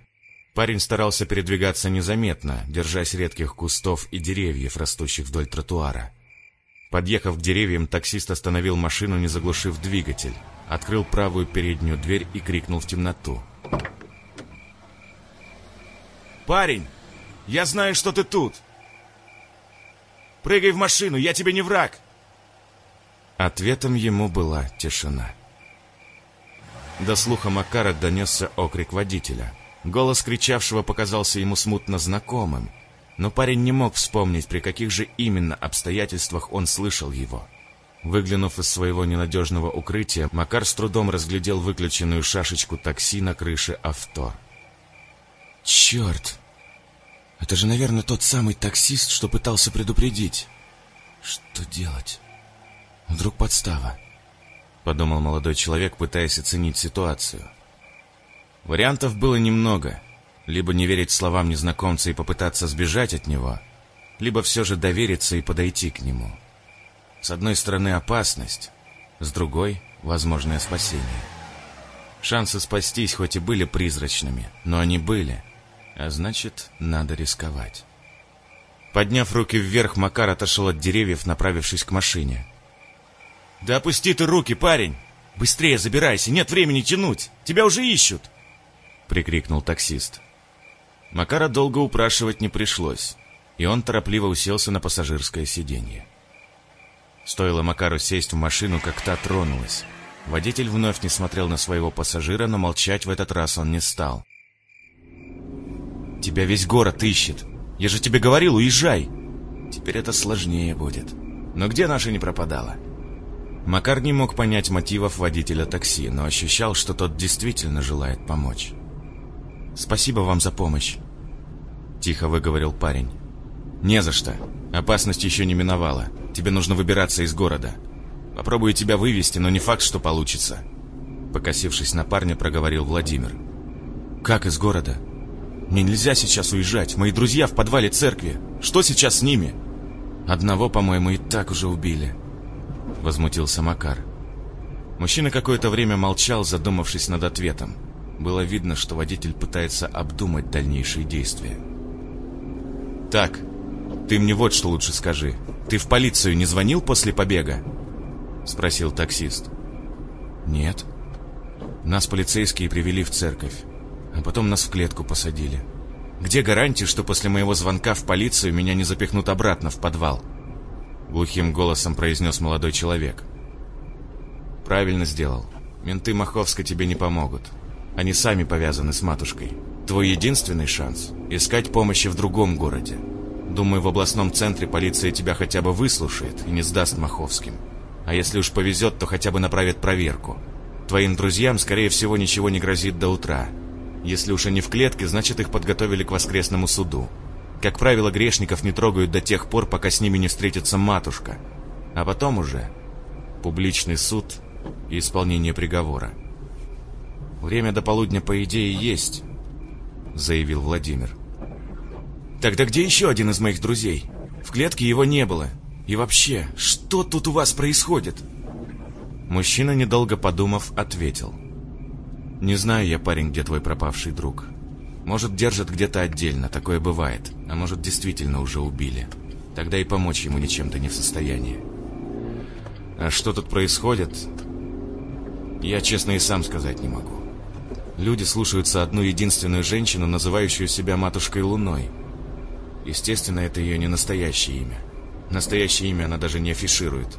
Парень старался передвигаться незаметно, держась редких кустов и деревьев, растущих вдоль тротуара. Подъехав к деревьям, таксист остановил машину, не заглушив двигатель, открыл правую переднюю дверь и крикнул в темноту. «Парень, я знаю, что ты тут!» Прыгай в машину, я тебе не враг!» Ответом ему была тишина. До слуха Макара донесся окрик водителя. Голос кричавшего показался ему смутно знакомым, но парень не мог вспомнить, при каких же именно обстоятельствах он слышал его. Выглянув из своего ненадежного укрытия, Макар с трудом разглядел выключенную шашечку такси на крыше авто. «Черт!» Это же, наверное, тот самый таксист, что пытался предупредить. Что делать? Вдруг подстава? Подумал молодой человек, пытаясь оценить ситуацию. Вариантов было немного. Либо не верить словам незнакомца и попытаться сбежать от него, либо все же довериться и подойти к нему. С одной стороны опасность, с другой — возможное спасение. Шансы спастись хоть и были призрачными, но они были — а значит, надо рисковать. Подняв руки вверх, Макар отошел от деревьев, направившись к машине. «Да опусти ты руки, парень! Быстрее забирайся, нет времени тянуть! Тебя уже ищут!» Прикрикнул таксист. Макара долго упрашивать не пришлось, и он торопливо уселся на пассажирское сиденье. Стоило Макару сесть в машину, как та тронулась. Водитель вновь не смотрел на своего пассажира, но молчать в этот раз он не стал. Тебя весь город ищет. Я же тебе говорил, уезжай. Теперь это сложнее будет. Но где наша не пропадала? Макар не мог понять мотивов водителя такси, но ощущал, что тот действительно желает помочь. «Спасибо вам за помощь», — тихо выговорил парень. «Не за что. Опасность еще не миновала. Тебе нужно выбираться из города. Попробую тебя вывести, но не факт, что получится». Покосившись на парня, проговорил Владимир. «Как из города?» Мне нельзя сейчас уезжать. Мои друзья в подвале церкви. Что сейчас с ними? Одного, по-моему, и так уже убили. Возмутился Макар. Мужчина какое-то время молчал, задумавшись над ответом. Было видно, что водитель пытается обдумать дальнейшие действия. «Так, ты мне вот что лучше скажи. Ты в полицию не звонил после побега?» Спросил таксист. «Нет. Нас полицейские привели в церковь, а потом нас в клетку посадили. Где гарантия, что после моего звонка в полицию меня не запихнут обратно в подвал?» Глухим голосом произнес молодой человек. «Правильно сделал. Менты Маховска тебе не помогут. Они сами повязаны с матушкой. Твой единственный шанс — искать помощи в другом городе. Думаю, в областном центре полиция тебя хотя бы выслушает и не сдаст Маховским. А если уж повезет, то хотя бы направит проверку. Твоим друзьям, скорее всего, ничего не грозит до утра. Если уж они в клетке, значит, их подготовили к воскресному суду. Как правило, грешников не трогают до тех пор, пока с ними не встретится матушка. А потом уже публичный суд и исполнение приговора. «Время до полудня, по идее, есть», — заявил Владимир. «Тогда где еще один из моих друзей? В клетке его не было. И вообще, что тут у вас происходит?» Мужчина, недолго подумав, ответил. «Не знаю я, парень, где твой пропавший друг. Может, держат где-то отдельно, такое бывает. А может, действительно уже убили. Тогда и помочь ему ничем-то не в состоянии. А что тут происходит, я честно и сам сказать не могу. Люди слушаются одну единственную женщину, называющую себя Матушкой Луной. Естественно, это ее не настоящее имя. Настоящее имя она даже не афиширует.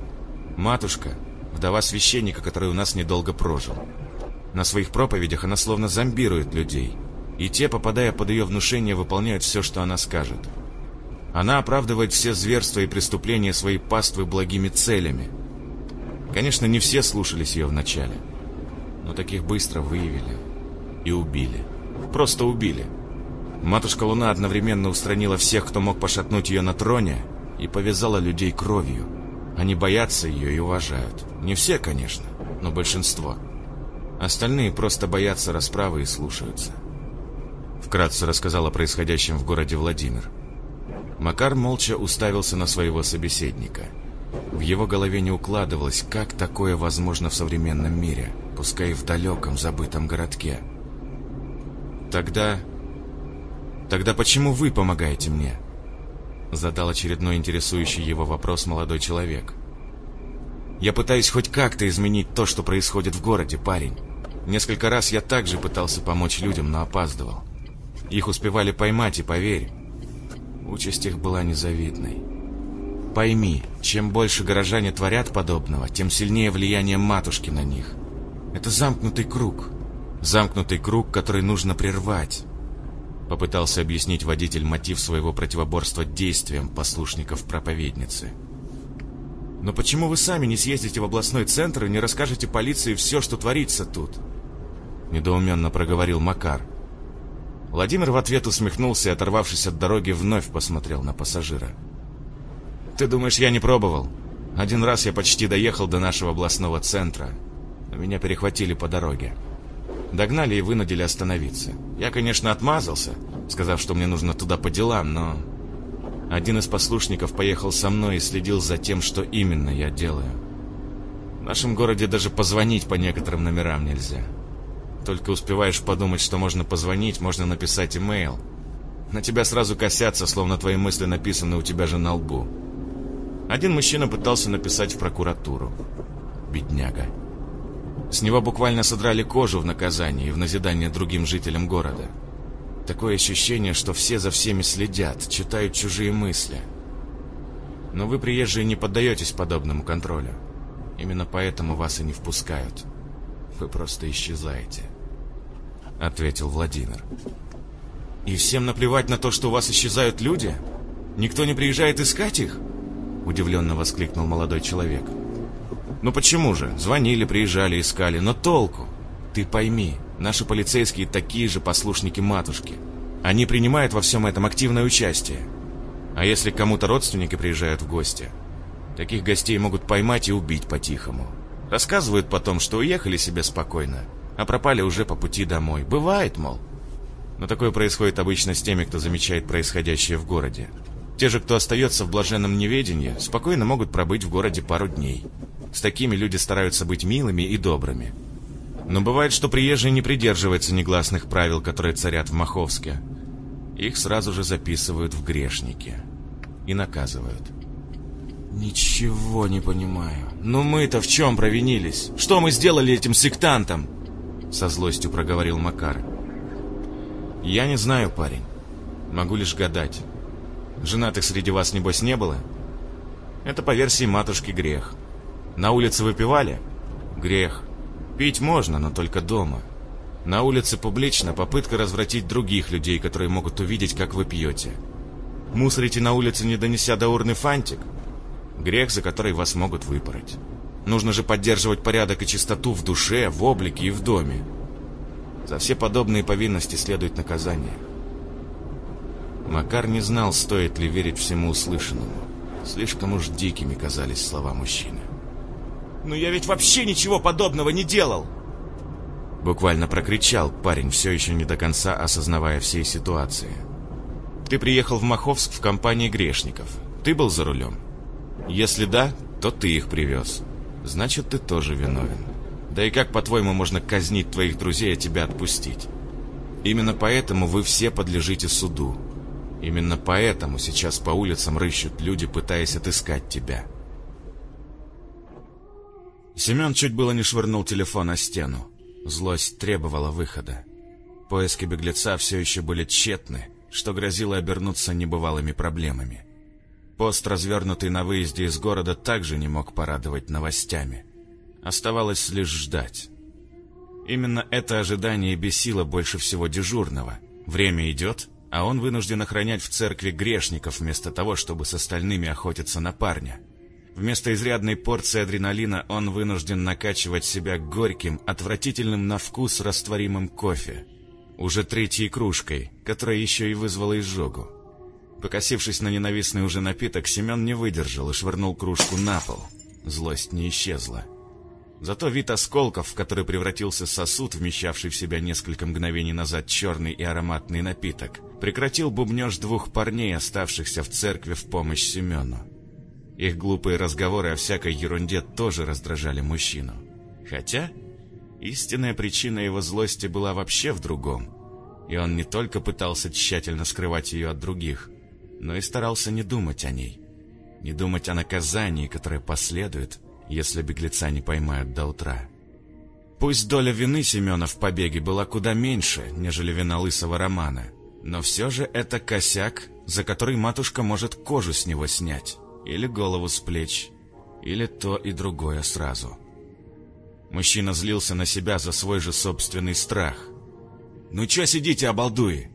Матушка – вдова священника, который у нас недолго прожил. На своих проповедях она словно зомбирует людей, и те, попадая под ее внушение, выполняют все, что она скажет. Она оправдывает все зверства и преступления своей паствы благими целями. Конечно, не все слушались ее вначале, но таких быстро выявили и убили. Просто убили. Матушка Луна одновременно устранила всех, кто мог пошатнуть ее на троне, и повязала людей кровью. Они боятся ее и уважают. Не все, конечно, но большинство. Остальные просто боятся расправы и слушаются. Вкратце рассказал о происходящем в городе Владимир. Макар молча уставился на своего собеседника. В его голове не укладывалось, как такое возможно в современном мире, пускай и в далеком забытом городке. Тогда... Тогда почему вы помогаете мне? Задал очередной интересующий его вопрос молодой человек. Я пытаюсь хоть как-то изменить то, что происходит в городе, парень. Несколько раз я также пытался помочь людям, но опаздывал. Их успевали поймать, и поверь, участь их была незавидной. Пойми, чем больше горожане творят подобного, тем сильнее влияние матушки на них. Это замкнутый круг. Замкнутый круг, который нужно прервать. Попытался объяснить водитель мотив своего противоборства действиям послушников проповедницы. Но почему вы сами не съездите в областной центр и не расскажете полиции все, что творится тут? Недоуменно проговорил Макар. Владимир в ответ усмехнулся и, оторвавшись от дороги, вновь посмотрел на пассажира. «Ты думаешь, я не пробовал? Один раз я почти доехал до нашего областного центра, меня перехватили по дороге. Догнали и вынудили остановиться. Я, конечно, отмазался, сказав, что мне нужно туда по делам, но... Один из послушников поехал со мной и следил за тем, что именно я делаю. В нашем городе даже позвонить по некоторым номерам нельзя. Только успеваешь подумать, что можно позвонить, можно написать имейл. На тебя сразу косятся, словно твои мысли написаны у тебя же на лбу. Один мужчина пытался написать в прокуратуру. Бедняга. С него буквально содрали кожу в наказание и в назидание другим жителям города. Такое ощущение, что все за всеми следят, читают чужие мысли. Но вы, приезжие, не поддаетесь подобному контролю. Именно поэтому вас и не впускают. Вы просто исчезаете. Ответил Владимир. И всем наплевать на то, что у вас исчезают люди? Никто не приезжает искать их? Удивленно воскликнул молодой человек. Ну почему же? Звонили, приезжали, искали, но толку? Ты пойми, наши полицейские такие же послушники матушки. Они принимают во всем этом активное участие. А если кому-то родственники приезжают в гости, таких гостей могут поймать и убить по-тихому. Рассказывают потом, что уехали себе спокойно, а пропали уже по пути домой. Бывает, мол. Но такое происходит обычно с теми, кто замечает происходящее в городе. Те же, кто остается в блаженном неведении, спокойно могут пробыть в городе пару дней. С такими люди стараются быть милыми и добрыми. Но бывает, что приезжий не придерживается негласных правил, которые царят в Маховске. Их сразу же записывают в грешники и наказывают. «Ничего не понимаю. Ну мы-то в чем провинились? Что мы сделали этим сектантам?» Со злостью проговорил Макар. «Я не знаю, парень. Могу лишь гадать. Женатых среди вас, небось, не было? Это по версии матушки грех. На улице выпивали? Грех. Пить можно, но только дома. На улице публично попытка развратить других людей, которые могут увидеть, как вы пьете. Мусорите на улице, не донеся до урны фантик? Грех, за который вас могут выпороть. Нужно же поддерживать порядок и чистоту в душе, в облике и в доме. За все подобные повинности следует наказание. Макар не знал, стоит ли верить всему услышанному. Слишком уж дикими казались слова мужчины. «Но я ведь вообще ничего подобного не делал!» Буквально прокричал парень, все еще не до конца осознавая всей ситуации. «Ты приехал в Маховск в компании грешников. Ты был за рулем? Если да, то ты их привез. Значит, ты тоже виновен. Да и как, по-твоему, можно казнить твоих друзей, а тебя отпустить? Именно поэтому вы все подлежите суду. Именно поэтому сейчас по улицам рыщут люди, пытаясь отыскать тебя. Семен чуть было не швырнул телефон о стену. Злость требовала выхода. Поиски беглеца все еще были тщетны, что грозило обернуться небывалыми проблемами. Пост, развернутый на выезде из города, также не мог порадовать новостями. Оставалось лишь ждать. Именно это ожидание бесило больше всего дежурного. Время идет, а он вынужден охранять в церкви грешников вместо того, чтобы с остальными охотиться на парня. Вместо изрядной порции адреналина он вынужден накачивать себя горьким, отвратительным на вкус растворимым кофе. Уже третьей кружкой, которая еще и вызвала изжогу. Покосившись на ненавистный уже напиток, Семен не выдержал и швырнул кружку на пол. Злость не исчезла. Зато вид осколков, в который превратился сосуд, вмещавший в себя несколько мгновений назад черный и ароматный напиток, прекратил бубнеж двух парней, оставшихся в церкви в помощь Семену. Их глупые разговоры о всякой ерунде тоже раздражали мужчину. Хотя истинная причина его злости была вообще в другом, и он не только пытался тщательно скрывать ее от других, но и старался не думать о ней, не думать о наказании, которое последует, если беглеца не поймают до утра. Пусть доля вины Семена в побеге была куда меньше, нежели вина лысого Романа, но все же это косяк, за который матушка может кожу с него снять, или голову с плеч, или то и другое сразу. Мужчина злился на себя за свой же собственный страх. «Ну чё сидите, обалдуи?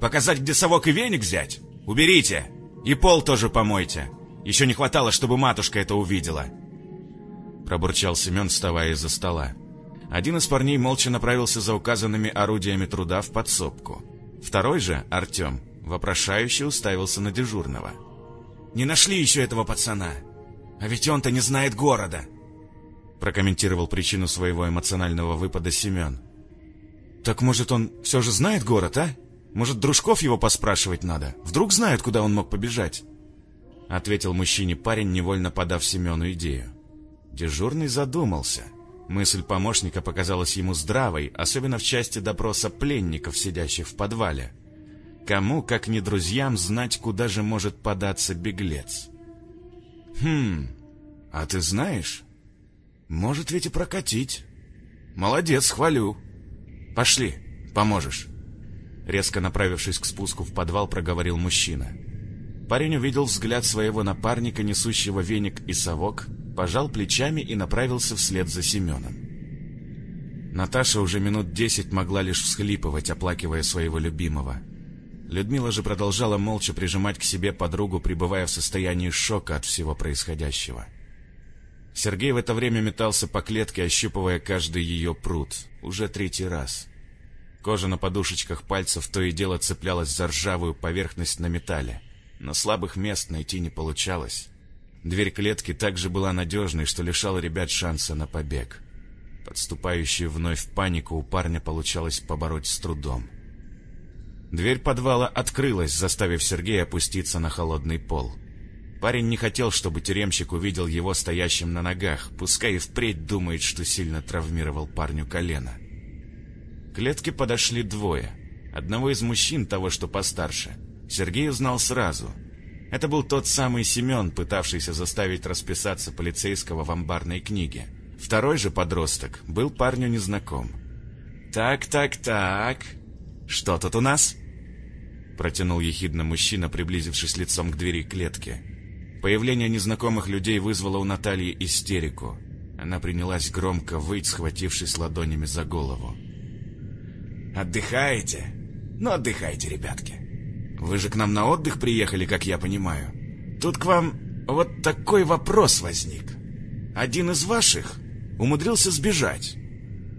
Показать, где совок и веник взять? Уберите! И пол тоже помойте! Еще не хватало, чтобы матушка это увидела!» пробурчал Семен, вставая из-за стола. Один из парней молча направился за указанными орудиями труда в подсобку. Второй же, Артем, вопрошающе уставился на дежурного. «Не нашли еще этого пацана! А ведь он-то не знает города!» прокомментировал причину своего эмоционального выпада Семен. «Так, может, он все же знает город, а? Может, дружков его поспрашивать надо? Вдруг знает, куда он мог побежать?» Ответил мужчине парень, невольно подав Семену идею. Дежурный задумался. Мысль помощника показалась ему здравой, особенно в части допроса пленников, сидящих в подвале. Кому, как не друзьям, знать, куда же может податься беглец? «Хм, а ты знаешь? Может ведь и прокатить. Молодец, хвалю. Пошли, поможешь». Резко направившись к спуску в подвал, проговорил мужчина. Парень увидел взгляд своего напарника, несущего веник и совок, пожал плечами и направился вслед за Семеном. Наташа уже минут десять могла лишь всхлипывать, оплакивая своего любимого. Людмила же продолжала молча прижимать к себе подругу, пребывая в состоянии шока от всего происходящего. Сергей в это время метался по клетке, ощупывая каждый ее пруд, уже третий раз. Кожа на подушечках пальцев то и дело цеплялась за ржавую поверхность на металле, но слабых мест найти не получалось. Дверь клетки также была надежной, что лишала ребят шанса на побег. Подступающую вновь панику у парня получалось побороть с трудом. Дверь подвала открылась, заставив Сергея опуститься на холодный пол. Парень не хотел, чтобы тюремщик увидел его стоящим на ногах, пускай и впредь думает, что сильно травмировал парню колено. К клетке подошли двое. Одного из мужчин, того, что постарше, Сергей узнал сразу. Это был тот самый Семен, пытавшийся заставить расписаться полицейского в амбарной книге. Второй же подросток был парню незнаком. «Так, так, так. Что тут у нас?» Протянул ехидно мужчина, приблизившись лицом к двери клетки. Появление незнакомых людей вызвало у Натальи истерику. Она принялась громко выть, схватившись ладонями за голову. «Отдыхаете? Ну, отдыхайте, ребятки. Вы же к нам на отдых приехали, как я понимаю. Тут к вам вот такой вопрос возник. Один из ваших умудрился сбежать.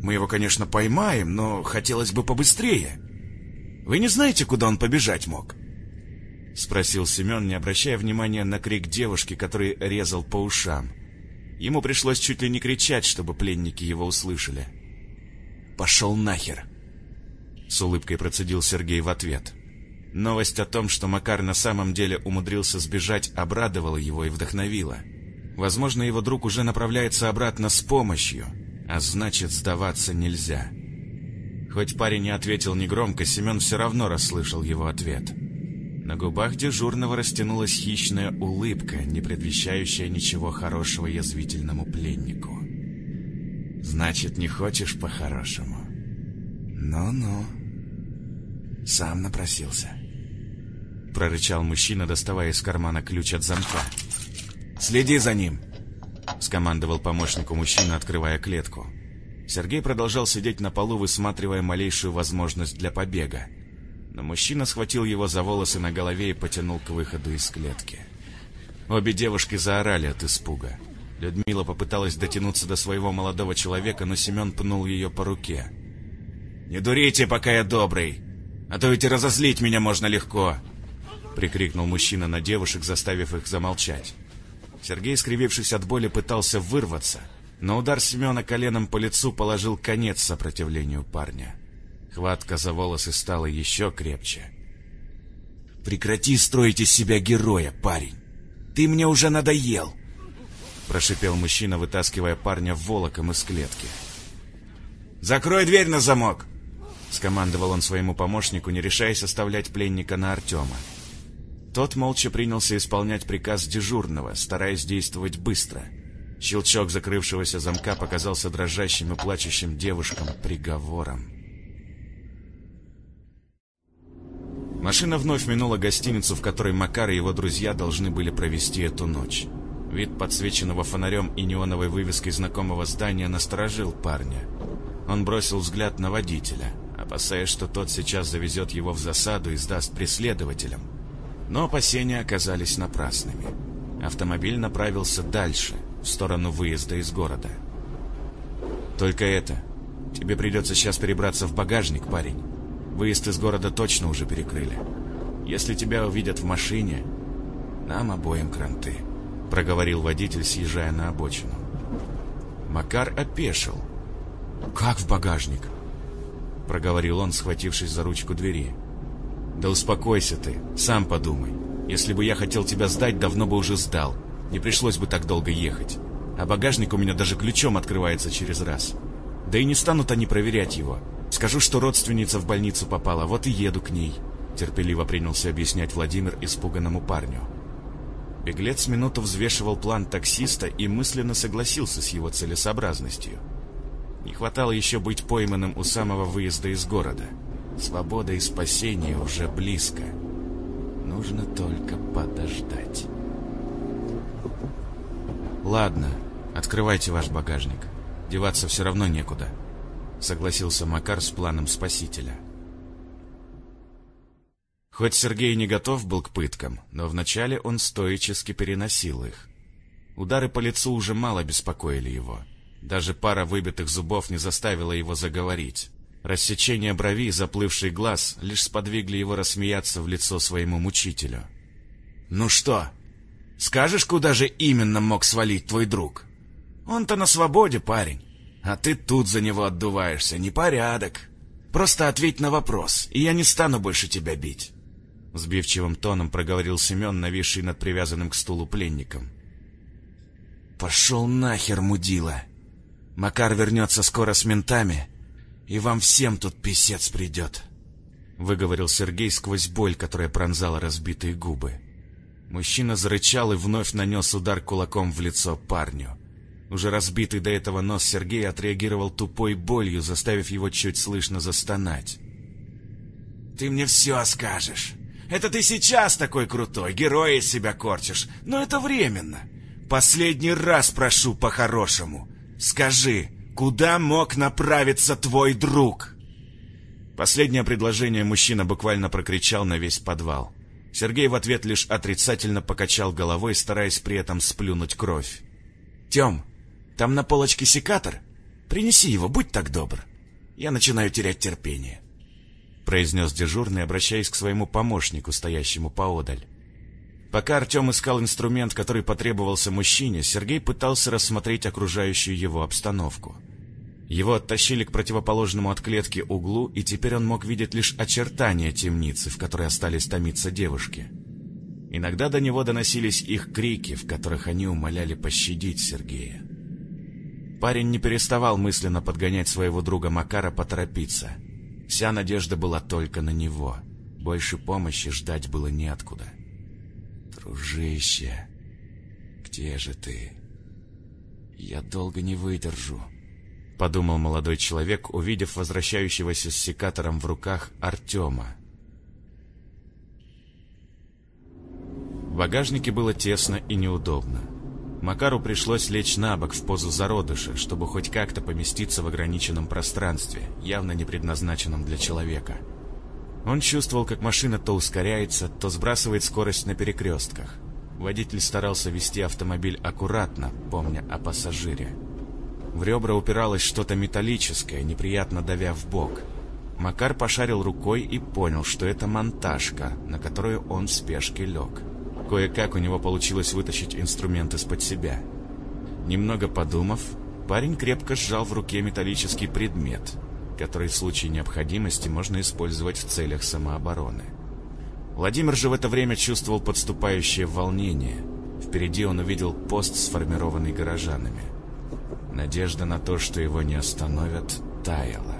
Мы его, конечно, поймаем, но хотелось бы побыстрее. Вы не знаете, куда он побежать мог?» Спросил Семен, не обращая внимания на крик девушки, который резал по ушам. Ему пришлось чуть ли не кричать, чтобы пленники его услышали. «Пошел нахер!» С улыбкой процедил Сергей в ответ. Новость о том, что Макар на самом деле умудрился сбежать, обрадовала его и вдохновила. Возможно, его друг уже направляется обратно с помощью, а значит, сдаваться нельзя. Хоть парень не ответил негромко, Семен все равно расслышал его ответ. На губах дежурного растянулась хищная улыбка, не предвещающая ничего хорошего язвительному пленнику. «Значит, не хочешь по-хорошему?» «Ну-ну, сам напросился», — прорычал мужчина, доставая из кармана ключ от замка. «Следи за ним!» — скомандовал помощнику мужчина, открывая клетку. Сергей продолжал сидеть на полу, высматривая малейшую возможность для побега но мужчина схватил его за волосы на голове и потянул к выходу из клетки. Обе девушки заорали от испуга. Людмила попыталась дотянуться до своего молодого человека, но Семен пнул ее по руке. «Не дурите, пока я добрый, а то ведь и разозлить меня можно легко!» Прикрикнул мужчина на девушек, заставив их замолчать. Сергей, скривившись от боли, пытался вырваться, но удар Семена коленом по лицу положил конец сопротивлению парня. Хватка за волосы стала еще крепче. «Прекрати строить из себя героя, парень! Ты мне уже надоел!» Прошипел мужчина, вытаскивая парня волоком из клетки. «Закрой дверь на замок!» Скомандовал он своему помощнику, не решаясь оставлять пленника на Артема. Тот молча принялся исполнять приказ дежурного, стараясь действовать быстро. Щелчок закрывшегося замка показался дрожащим и плачущим девушкам приговором. Машина вновь минула гостиницу, в которой Макар и его друзья должны были провести эту ночь. Вид подсвеченного фонарем и неоновой вывеской знакомого здания насторожил парня. Он бросил взгляд на водителя, опасаясь, что тот сейчас завезет его в засаду и сдаст преследователям. Но опасения оказались напрасными. Автомобиль направился дальше, в сторону выезда из города. «Только это. Тебе придется сейчас перебраться в багажник, парень. Выезд из города точно уже перекрыли. Если тебя увидят в машине, нам обоим кранты», — проговорил водитель, съезжая на обочину. Макар опешил. «Как в багажник?» — проговорил он, схватившись за ручку двери. «Да успокойся ты, сам подумай. Если бы я хотел тебя сдать, давно бы уже сдал. Не пришлось бы так долго ехать. А багажник у меня даже ключом открывается через раз. Да и не станут они проверять его. Скажу, что родственница в больницу попала, вот и еду к ней», — терпеливо принялся объяснять Владимир испуганному парню. Беглец минуту взвешивал план таксиста и мысленно согласился с его целесообразностью. Не хватало еще быть пойманным у самого выезда из города. Свобода и спасение уже близко. Нужно только подождать. «Ладно, открывайте ваш багажник. Деваться все равно некуда», согласился Макар с планом спасителя. Хоть Сергей не готов был к пыткам, но вначале он стоически переносил их. Удары по лицу уже мало беспокоили его. Даже пара выбитых зубов не заставила его заговорить. Рассечение брови и заплывший глаз лишь сподвигли его рассмеяться в лицо своему мучителю. «Ну что, скажешь, куда же именно мог свалить твой друг? Он-то на свободе, парень. А ты тут за него отдуваешься. Непорядок. Просто ответь на вопрос, и я не стану больше тебя бить. Сбивчивым тоном проговорил Семен, нависший над привязанным к стулу пленником. «Пошел нахер, мудила! Макар вернется скоро с ментами, и вам всем тут писец придет!» Выговорил Сергей сквозь боль, которая пронзала разбитые губы. Мужчина зарычал и вновь нанес удар кулаком в лицо парню. Уже разбитый до этого нос Сергея отреагировал тупой болью, заставив его чуть слышно застонать. «Ты мне все скажешь. Это ты сейчас такой крутой, герой из себя корчишь, но это временно. Последний раз прошу по-хорошему. Скажи, куда мог направиться твой друг?» Последнее предложение мужчина буквально прокричал на весь подвал. Сергей в ответ лишь отрицательно покачал головой, стараясь при этом сплюнуть кровь. «Тем, там на полочке секатор. Принеси его, будь так добр. Я начинаю терять терпение», — произнес дежурный, обращаясь к своему помощнику, стоящему поодаль. Пока Артем искал инструмент, который потребовался мужчине, Сергей пытался рассмотреть окружающую его обстановку. Его оттащили к противоположному от клетки углу, и теперь он мог видеть лишь очертания темницы, в которой остались томиться девушки. Иногда до него доносились их крики, в которых они умоляли пощадить Сергея. Парень не переставал мысленно подгонять своего друга Макара поторопиться. Вся надежда была только на него. Больше помощи ждать было неоткуда. «Дружище, где же ты? Я долго не выдержу», — подумал молодой человек, увидев возвращающегося с секатором в руках Артема. В багажнике было тесно и неудобно. Макару пришлось лечь на бок в позу зародыша, чтобы хоть как-то поместиться в ограниченном пространстве, явно не предназначенном для человека. Он чувствовал, как машина то ускоряется, то сбрасывает скорость на перекрестках. Водитель старался вести автомобиль аккуратно, помня о пассажире. В ребра упиралось что-то металлическое, неприятно давя в бок. Макар пошарил рукой и понял, что это монтажка, на которую он в спешке лег. Кое-как у него получилось вытащить инструмент из-под себя. Немного подумав, парень крепко сжал в руке металлический предмет, который в случае необходимости можно использовать в целях самообороны. Владимир же в это время чувствовал подступающее волнение. Впереди он увидел пост, сформированный горожанами. Надежда на то, что его не остановят, таяла.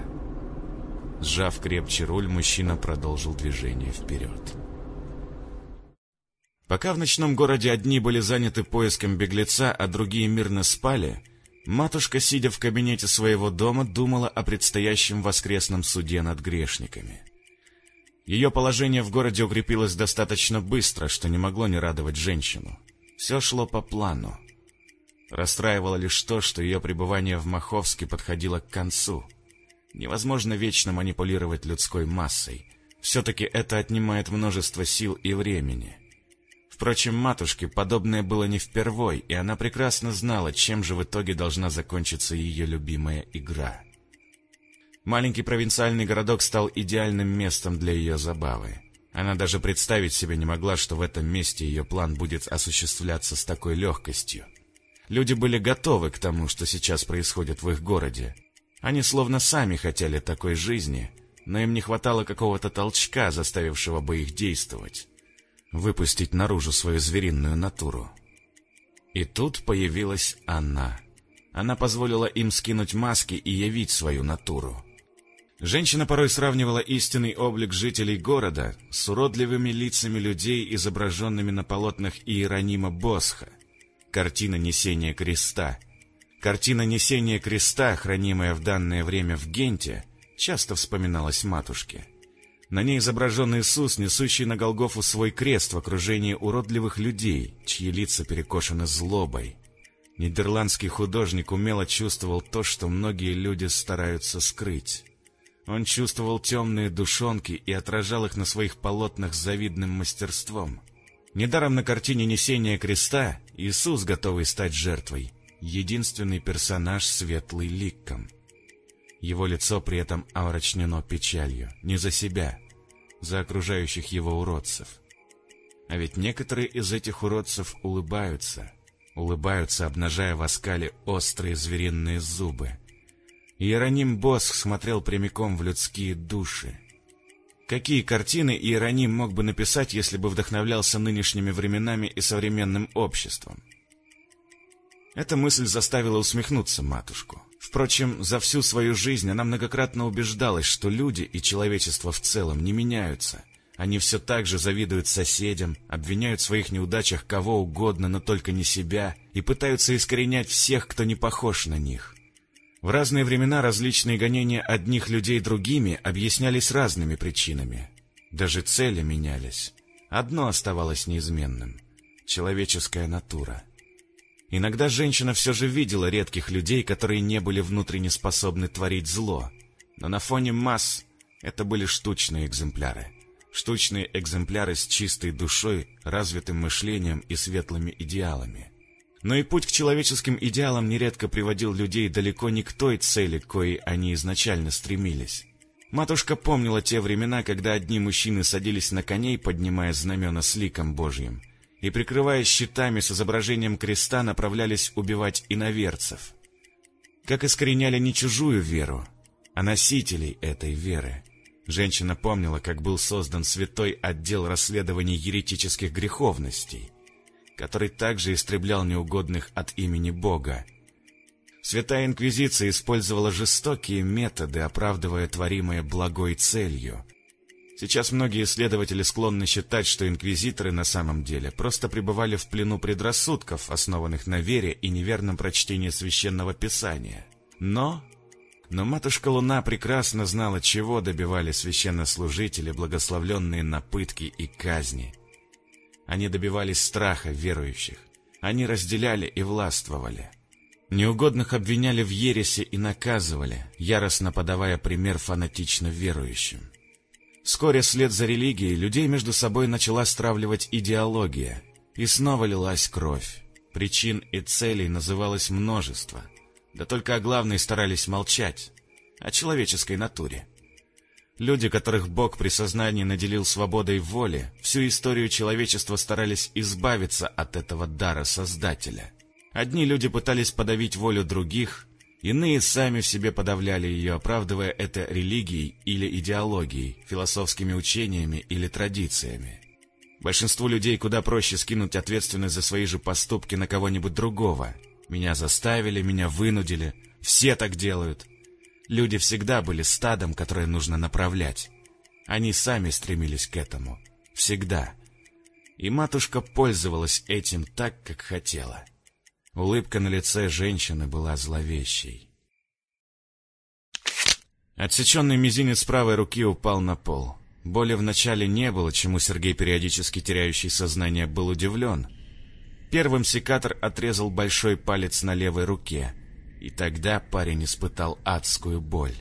Сжав крепче руль, мужчина продолжил движение вперед. Пока в ночном городе одни были заняты поиском беглеца, а другие мирно спали, матушка, сидя в кабинете своего дома, думала о предстоящем воскресном суде над грешниками. Ее положение в городе укрепилось достаточно быстро, что не могло не радовать женщину. Все шло по плану. Расстраивало лишь то, что ее пребывание в Маховске подходило к концу. Невозможно вечно манипулировать людской массой. Все-таки это отнимает множество сил и времени. Впрочем, матушке подобное было не впервой, и она прекрасно знала, чем же в итоге должна закончиться ее любимая игра. Маленький провинциальный городок стал идеальным местом для ее забавы. Она даже представить себе не могла, что в этом месте ее план будет осуществляться с такой легкостью. Люди были готовы к тому, что сейчас происходит в их городе. Они словно сами хотели такой жизни, но им не хватало какого-то толчка, заставившего бы их действовать выпустить наружу свою звериную натуру. И тут появилась она. Она позволила им скинуть маски и явить свою натуру. Женщина порой сравнивала истинный облик жителей города с уродливыми лицами людей, изображенными на полотнах Иеронима Босха. Картина несения креста. Картина несения креста, хранимая в данное время в Генте, часто вспоминалась матушке. На ней изображен Иисус, несущий на Голгофу свой крест в окружении уродливых людей, чьи лица перекошены злобой. Нидерландский художник умело чувствовал то, что многие люди стараются скрыть. Он чувствовал темные душонки и отражал их на своих полотнах с завидным мастерством. Недаром на картине «Несение креста» Иисус, готовый стать жертвой, единственный персонаж светлый ликом. Его лицо при этом омрачнено печалью, не за себя, за окружающих его уродцев. А ведь некоторые из этих уродцев улыбаются, улыбаются, обнажая в оскале острые звериные зубы. Иероним Босх смотрел прямиком в людские души. Какие картины Иероним мог бы написать, если бы вдохновлялся нынешними временами и современным обществом? Эта мысль заставила усмехнуться матушку. Впрочем, за всю свою жизнь она многократно убеждалась, что люди и человечество в целом не меняются. Они все так же завидуют соседям, обвиняют в своих неудачах кого угодно, но только не себя, и пытаются искоренять всех, кто не похож на них. В разные времена различные гонения одних людей другими объяснялись разными причинами. Даже цели менялись. Одно оставалось неизменным — человеческая натура. Иногда женщина все же видела редких людей, которые не были внутренне способны творить зло, но на фоне масс это были штучные экземпляры. Штучные экземпляры с чистой душой, развитым мышлением и светлыми идеалами — но и путь к человеческим идеалам нередко приводил людей далеко не к той цели, к коей они изначально стремились. Матушка помнила те времена, когда одни мужчины садились на коней, поднимая знамена с ликом Божьим, и, прикрываясь щитами с изображением креста, направлялись убивать иноверцев. Как искореняли не чужую веру, а носителей этой веры. Женщина помнила, как был создан святой отдел расследований еретических греховностей, который также истреблял неугодных от имени Бога. Святая Инквизиция использовала жестокие методы, оправдывая творимое благой целью. Сейчас многие исследователи склонны считать, что инквизиторы на самом деле просто пребывали в плену предрассудков, основанных на вере и неверном прочтении священного писания. Но... Но Матушка Луна прекрасно знала, чего добивали священнослужители, благословленные на пытки и казни – они добивались страха верующих. Они разделяли и властвовали. Неугодных обвиняли в ересе и наказывали, яростно подавая пример фанатично верующим. Вскоре вслед за религией людей между собой начала стравливать идеология, и снова лилась кровь. Причин и целей называлось множество, да только о главной старались молчать, о человеческой натуре. Люди, которых Бог при сознании наделил свободой воли, всю историю человечества старались избавиться от этого дара Создателя. Одни люди пытались подавить волю других, иные сами в себе подавляли ее, оправдывая это религией или идеологией, философскими учениями или традициями. Большинству людей куда проще скинуть ответственность за свои же поступки на кого-нибудь другого. Меня заставили, меня вынудили, все так делают – Люди всегда были стадом, которое нужно направлять. Они сами стремились к этому. Всегда. И матушка пользовалась этим так, как хотела. Улыбка на лице женщины была зловещей. Отсеченный мизинец правой руки упал на пол. Боли вначале не было, чему Сергей, периодически теряющий сознание, был удивлен. Первым секатор отрезал большой палец на левой руке — и тогда парень испытал адскую боль.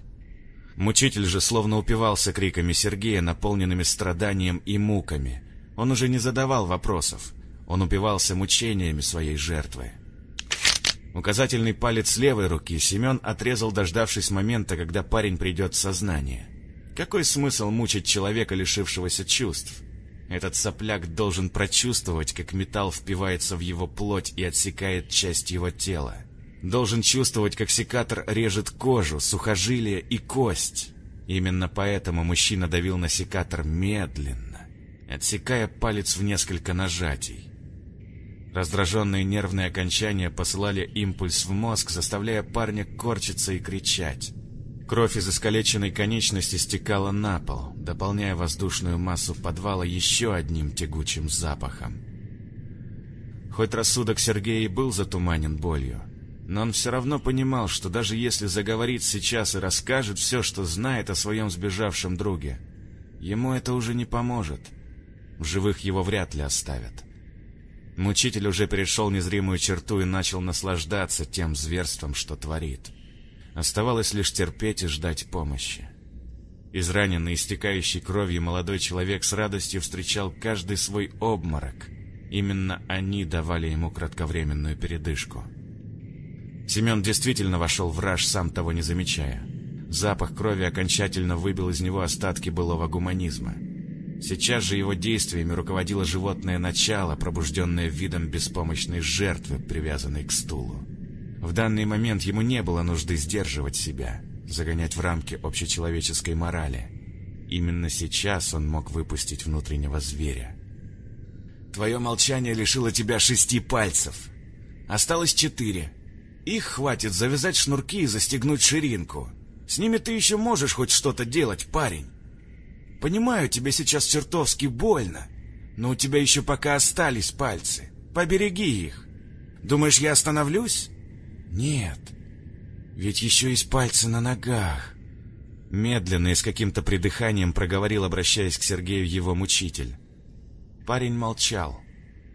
Мучитель же словно упивался криками Сергея, наполненными страданием и муками. Он уже не задавал вопросов. Он упивался мучениями своей жертвы. Указательный палец левой руки Семен отрезал, дождавшись момента, когда парень придет в сознание. Какой смысл мучить человека, лишившегося чувств? Этот сопляк должен прочувствовать, как металл впивается в его плоть и отсекает часть его тела. Должен чувствовать, как секатор режет кожу, сухожилие и кость. Именно поэтому мужчина давил на секатор медленно, отсекая палец в несколько нажатий. Раздраженные нервные окончания посылали импульс в мозг, заставляя парня корчиться и кричать. Кровь из искалеченной конечности стекала на пол, дополняя воздушную массу подвала еще одним тягучим запахом. Хоть рассудок Сергея и был затуманен болью, но он все равно понимал, что даже если заговорит сейчас и расскажет все, что знает о своем сбежавшем друге, ему это уже не поможет. В живых его вряд ли оставят. Мучитель уже перешел незримую черту и начал наслаждаться тем зверством, что творит. Оставалось лишь терпеть и ждать помощи. Израненный, истекающий кровью молодой человек с радостью встречал каждый свой обморок. Именно они давали ему кратковременную передышку. Семен действительно вошел в раж, сам того не замечая. Запах крови окончательно выбил из него остатки былого гуманизма. Сейчас же его действиями руководило животное начало, пробужденное видом беспомощной жертвы, привязанной к стулу. В данный момент ему не было нужды сдерживать себя, загонять в рамки общечеловеческой морали. именно сейчас он мог выпустить внутреннего зверя. Твое молчание лишило тебя шести пальцев. Осталось четыре. Их хватит завязать шнурки и застегнуть ширинку. С ними ты еще можешь хоть что-то делать, парень. Понимаю, тебе сейчас чертовски больно, но у тебя еще пока остались пальцы. Побереги их. Думаешь, я остановлюсь? Нет. Ведь еще есть пальцы на ногах. Медленно и с каким-то придыханием проговорил, обращаясь к Сергею его мучитель. Парень молчал.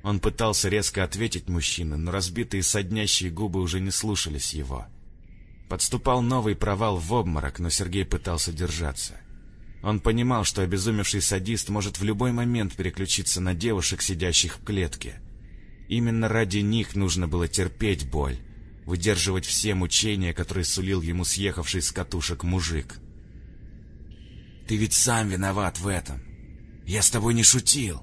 Он пытался резко ответить мужчине, но разбитые соднящие губы уже не слушались его. Подступал новый провал в обморок, но Сергей пытался держаться. Он понимал, что обезумевший садист может в любой момент переключиться на девушек, сидящих в клетке. Именно ради них нужно было терпеть боль, выдерживать все мучения, которые сулил ему съехавший с катушек мужик. «Ты ведь сам виноват в этом. Я с тобой не шутил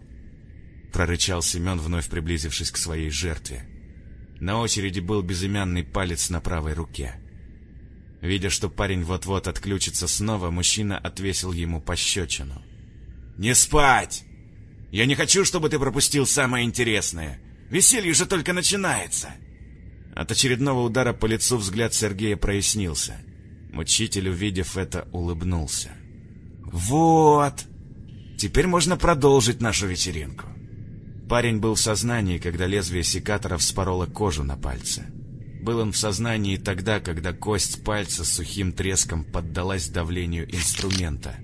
прорычал Семен, вновь приблизившись к своей жертве. На очереди был безымянный палец на правой руке. Видя, что парень вот-вот отключится снова, мужчина отвесил ему пощечину. «Не спать! Я не хочу, чтобы ты пропустил самое интересное. Веселье же только начинается!» От очередного удара по лицу взгляд Сергея прояснился. Мучитель, увидев это, улыбнулся. «Вот! Теперь можно продолжить нашу вечеринку. Парень был в сознании, когда лезвие секатора вспороло кожу на пальце. Был он в сознании тогда, когда кость пальца с сухим треском поддалась давлению инструмента.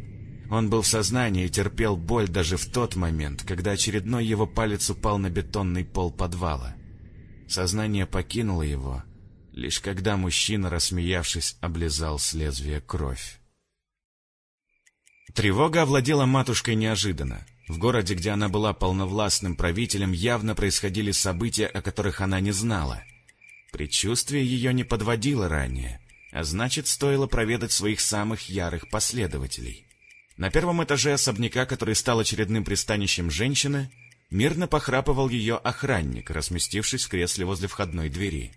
Он был в сознании и терпел боль даже в тот момент, когда очередной его палец упал на бетонный пол подвала. Сознание покинуло его, лишь когда мужчина, рассмеявшись, облизал с лезвия кровь. Тревога овладела матушкой неожиданно. В городе, где она была полновластным правителем, явно происходили события, о которых она не знала. Предчувствие ее не подводило ранее, а значит, стоило проведать своих самых ярых последователей. На первом этаже особняка, который стал очередным пристанищем женщины, мирно похрапывал ее охранник, разместившись в кресле возле входной двери.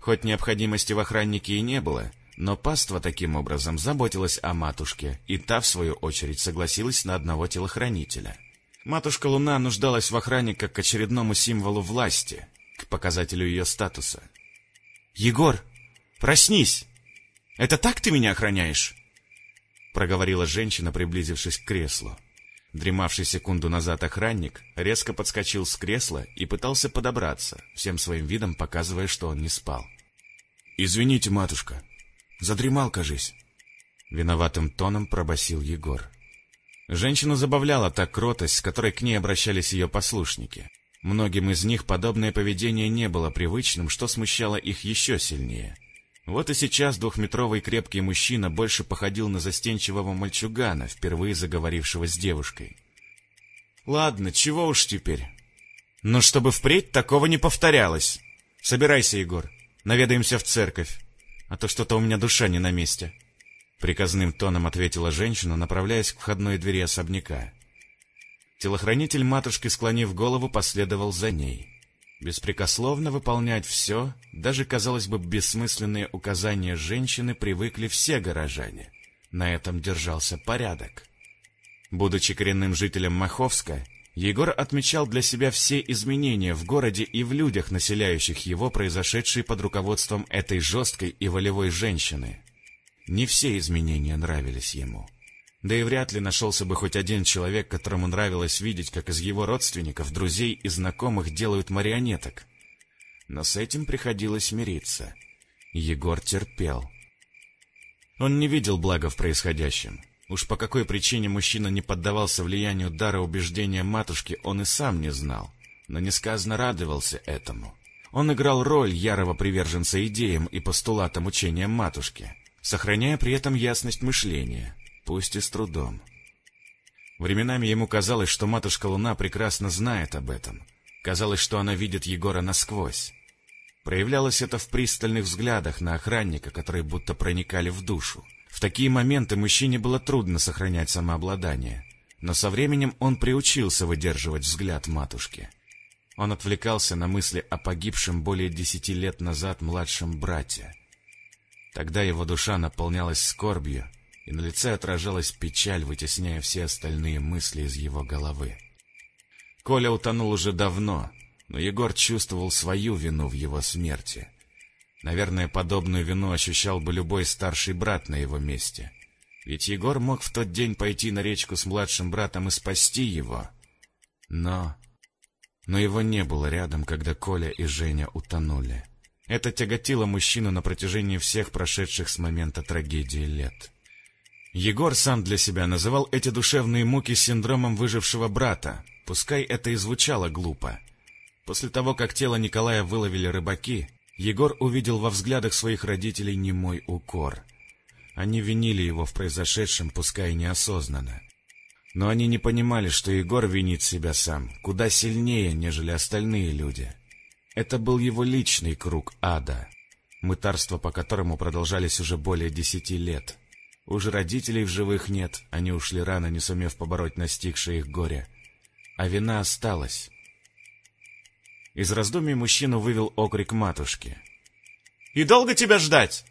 Хоть необходимости в охраннике и не было, но паства таким образом заботилась о матушке, и та, в свою очередь, согласилась на одного телохранителя — Матушка Луна нуждалась в охране как к очередному символу власти, к показателю ее статуса. «Егор, проснись! Это так ты меня охраняешь?» Проговорила женщина, приблизившись к креслу. Дремавший секунду назад охранник резко подскочил с кресла и пытался подобраться, всем своим видом показывая, что он не спал. «Извините, матушка, задремал, кажись». Виноватым тоном пробасил Егор. Женщину забавляла та кротость, с которой к ней обращались ее послушники. Многим из них подобное поведение не было привычным, что смущало их еще сильнее. Вот и сейчас двухметровый крепкий мужчина больше походил на застенчивого мальчугана, впервые заговорившего с девушкой. «Ладно, чего уж теперь. Но чтобы впредь такого не повторялось. Собирайся, Егор, наведаемся в церковь, а то что-то у меня душа не на месте». Приказным тоном ответила женщина, направляясь к входной двери особняка. Телохранитель матушки, склонив голову, последовал за ней. Беспрекословно выполнять все, даже, казалось бы, бессмысленные указания женщины привыкли все горожане. На этом держался порядок. Будучи коренным жителем Маховска, Егор отмечал для себя все изменения в городе и в людях, населяющих его, произошедшие под руководством этой жесткой и волевой женщины. Не все изменения нравились ему. Да и вряд ли нашелся бы хоть один человек, которому нравилось видеть, как из его родственников, друзей и знакомых делают марионеток. Но с этим приходилось мириться. Егор терпел. Он не видел блага в происходящем. Уж по какой причине мужчина не поддавался влиянию дара убеждения матушки, он и сам не знал, но несказанно радовался этому. Он играл роль ярого приверженца идеям и постулатам учения матушки сохраняя при этом ясность мышления, пусть и с трудом. Временами ему казалось, что матушка Луна прекрасно знает об этом. Казалось, что она видит Егора насквозь. Проявлялось это в пристальных взглядах на охранника, которые будто проникали в душу. В такие моменты мужчине было трудно сохранять самообладание, но со временем он приучился выдерживать взгляд матушки. Он отвлекался на мысли о погибшем более десяти лет назад младшем брате, Тогда его душа наполнялась скорбью, и на лице отражалась печаль, вытесняя все остальные мысли из его головы. Коля утонул уже давно, но Егор чувствовал свою вину в его смерти. Наверное, подобную вину ощущал бы любой старший брат на его месте. Ведь Егор мог в тот день пойти на речку с младшим братом и спасти его. Но... Но его не было рядом, когда Коля и Женя утонули. Это тяготило мужчину на протяжении всех прошедших с момента трагедии лет. Егор сам для себя называл эти душевные муки синдромом выжившего брата, пускай это и звучало глупо. После того, как тело Николая выловили рыбаки, Егор увидел во взглядах своих родителей немой укор. Они винили его в произошедшем, пускай неосознанно. Но они не понимали, что Егор винит себя сам, куда сильнее, нежели остальные люди. Это был его личный круг ада, мытарства по которому продолжались уже более десяти лет. Уже родителей в живых нет, они ушли рано, не сумев побороть настигшее их горе. А вина осталась. Из раздумий мужчину вывел окрик матушки. «И долго тебя ждать?»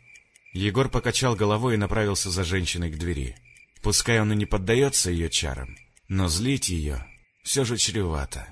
Егор покачал головой и направился за женщиной к двери. Пускай он и не поддается ее чарам, но злить ее все же чревато.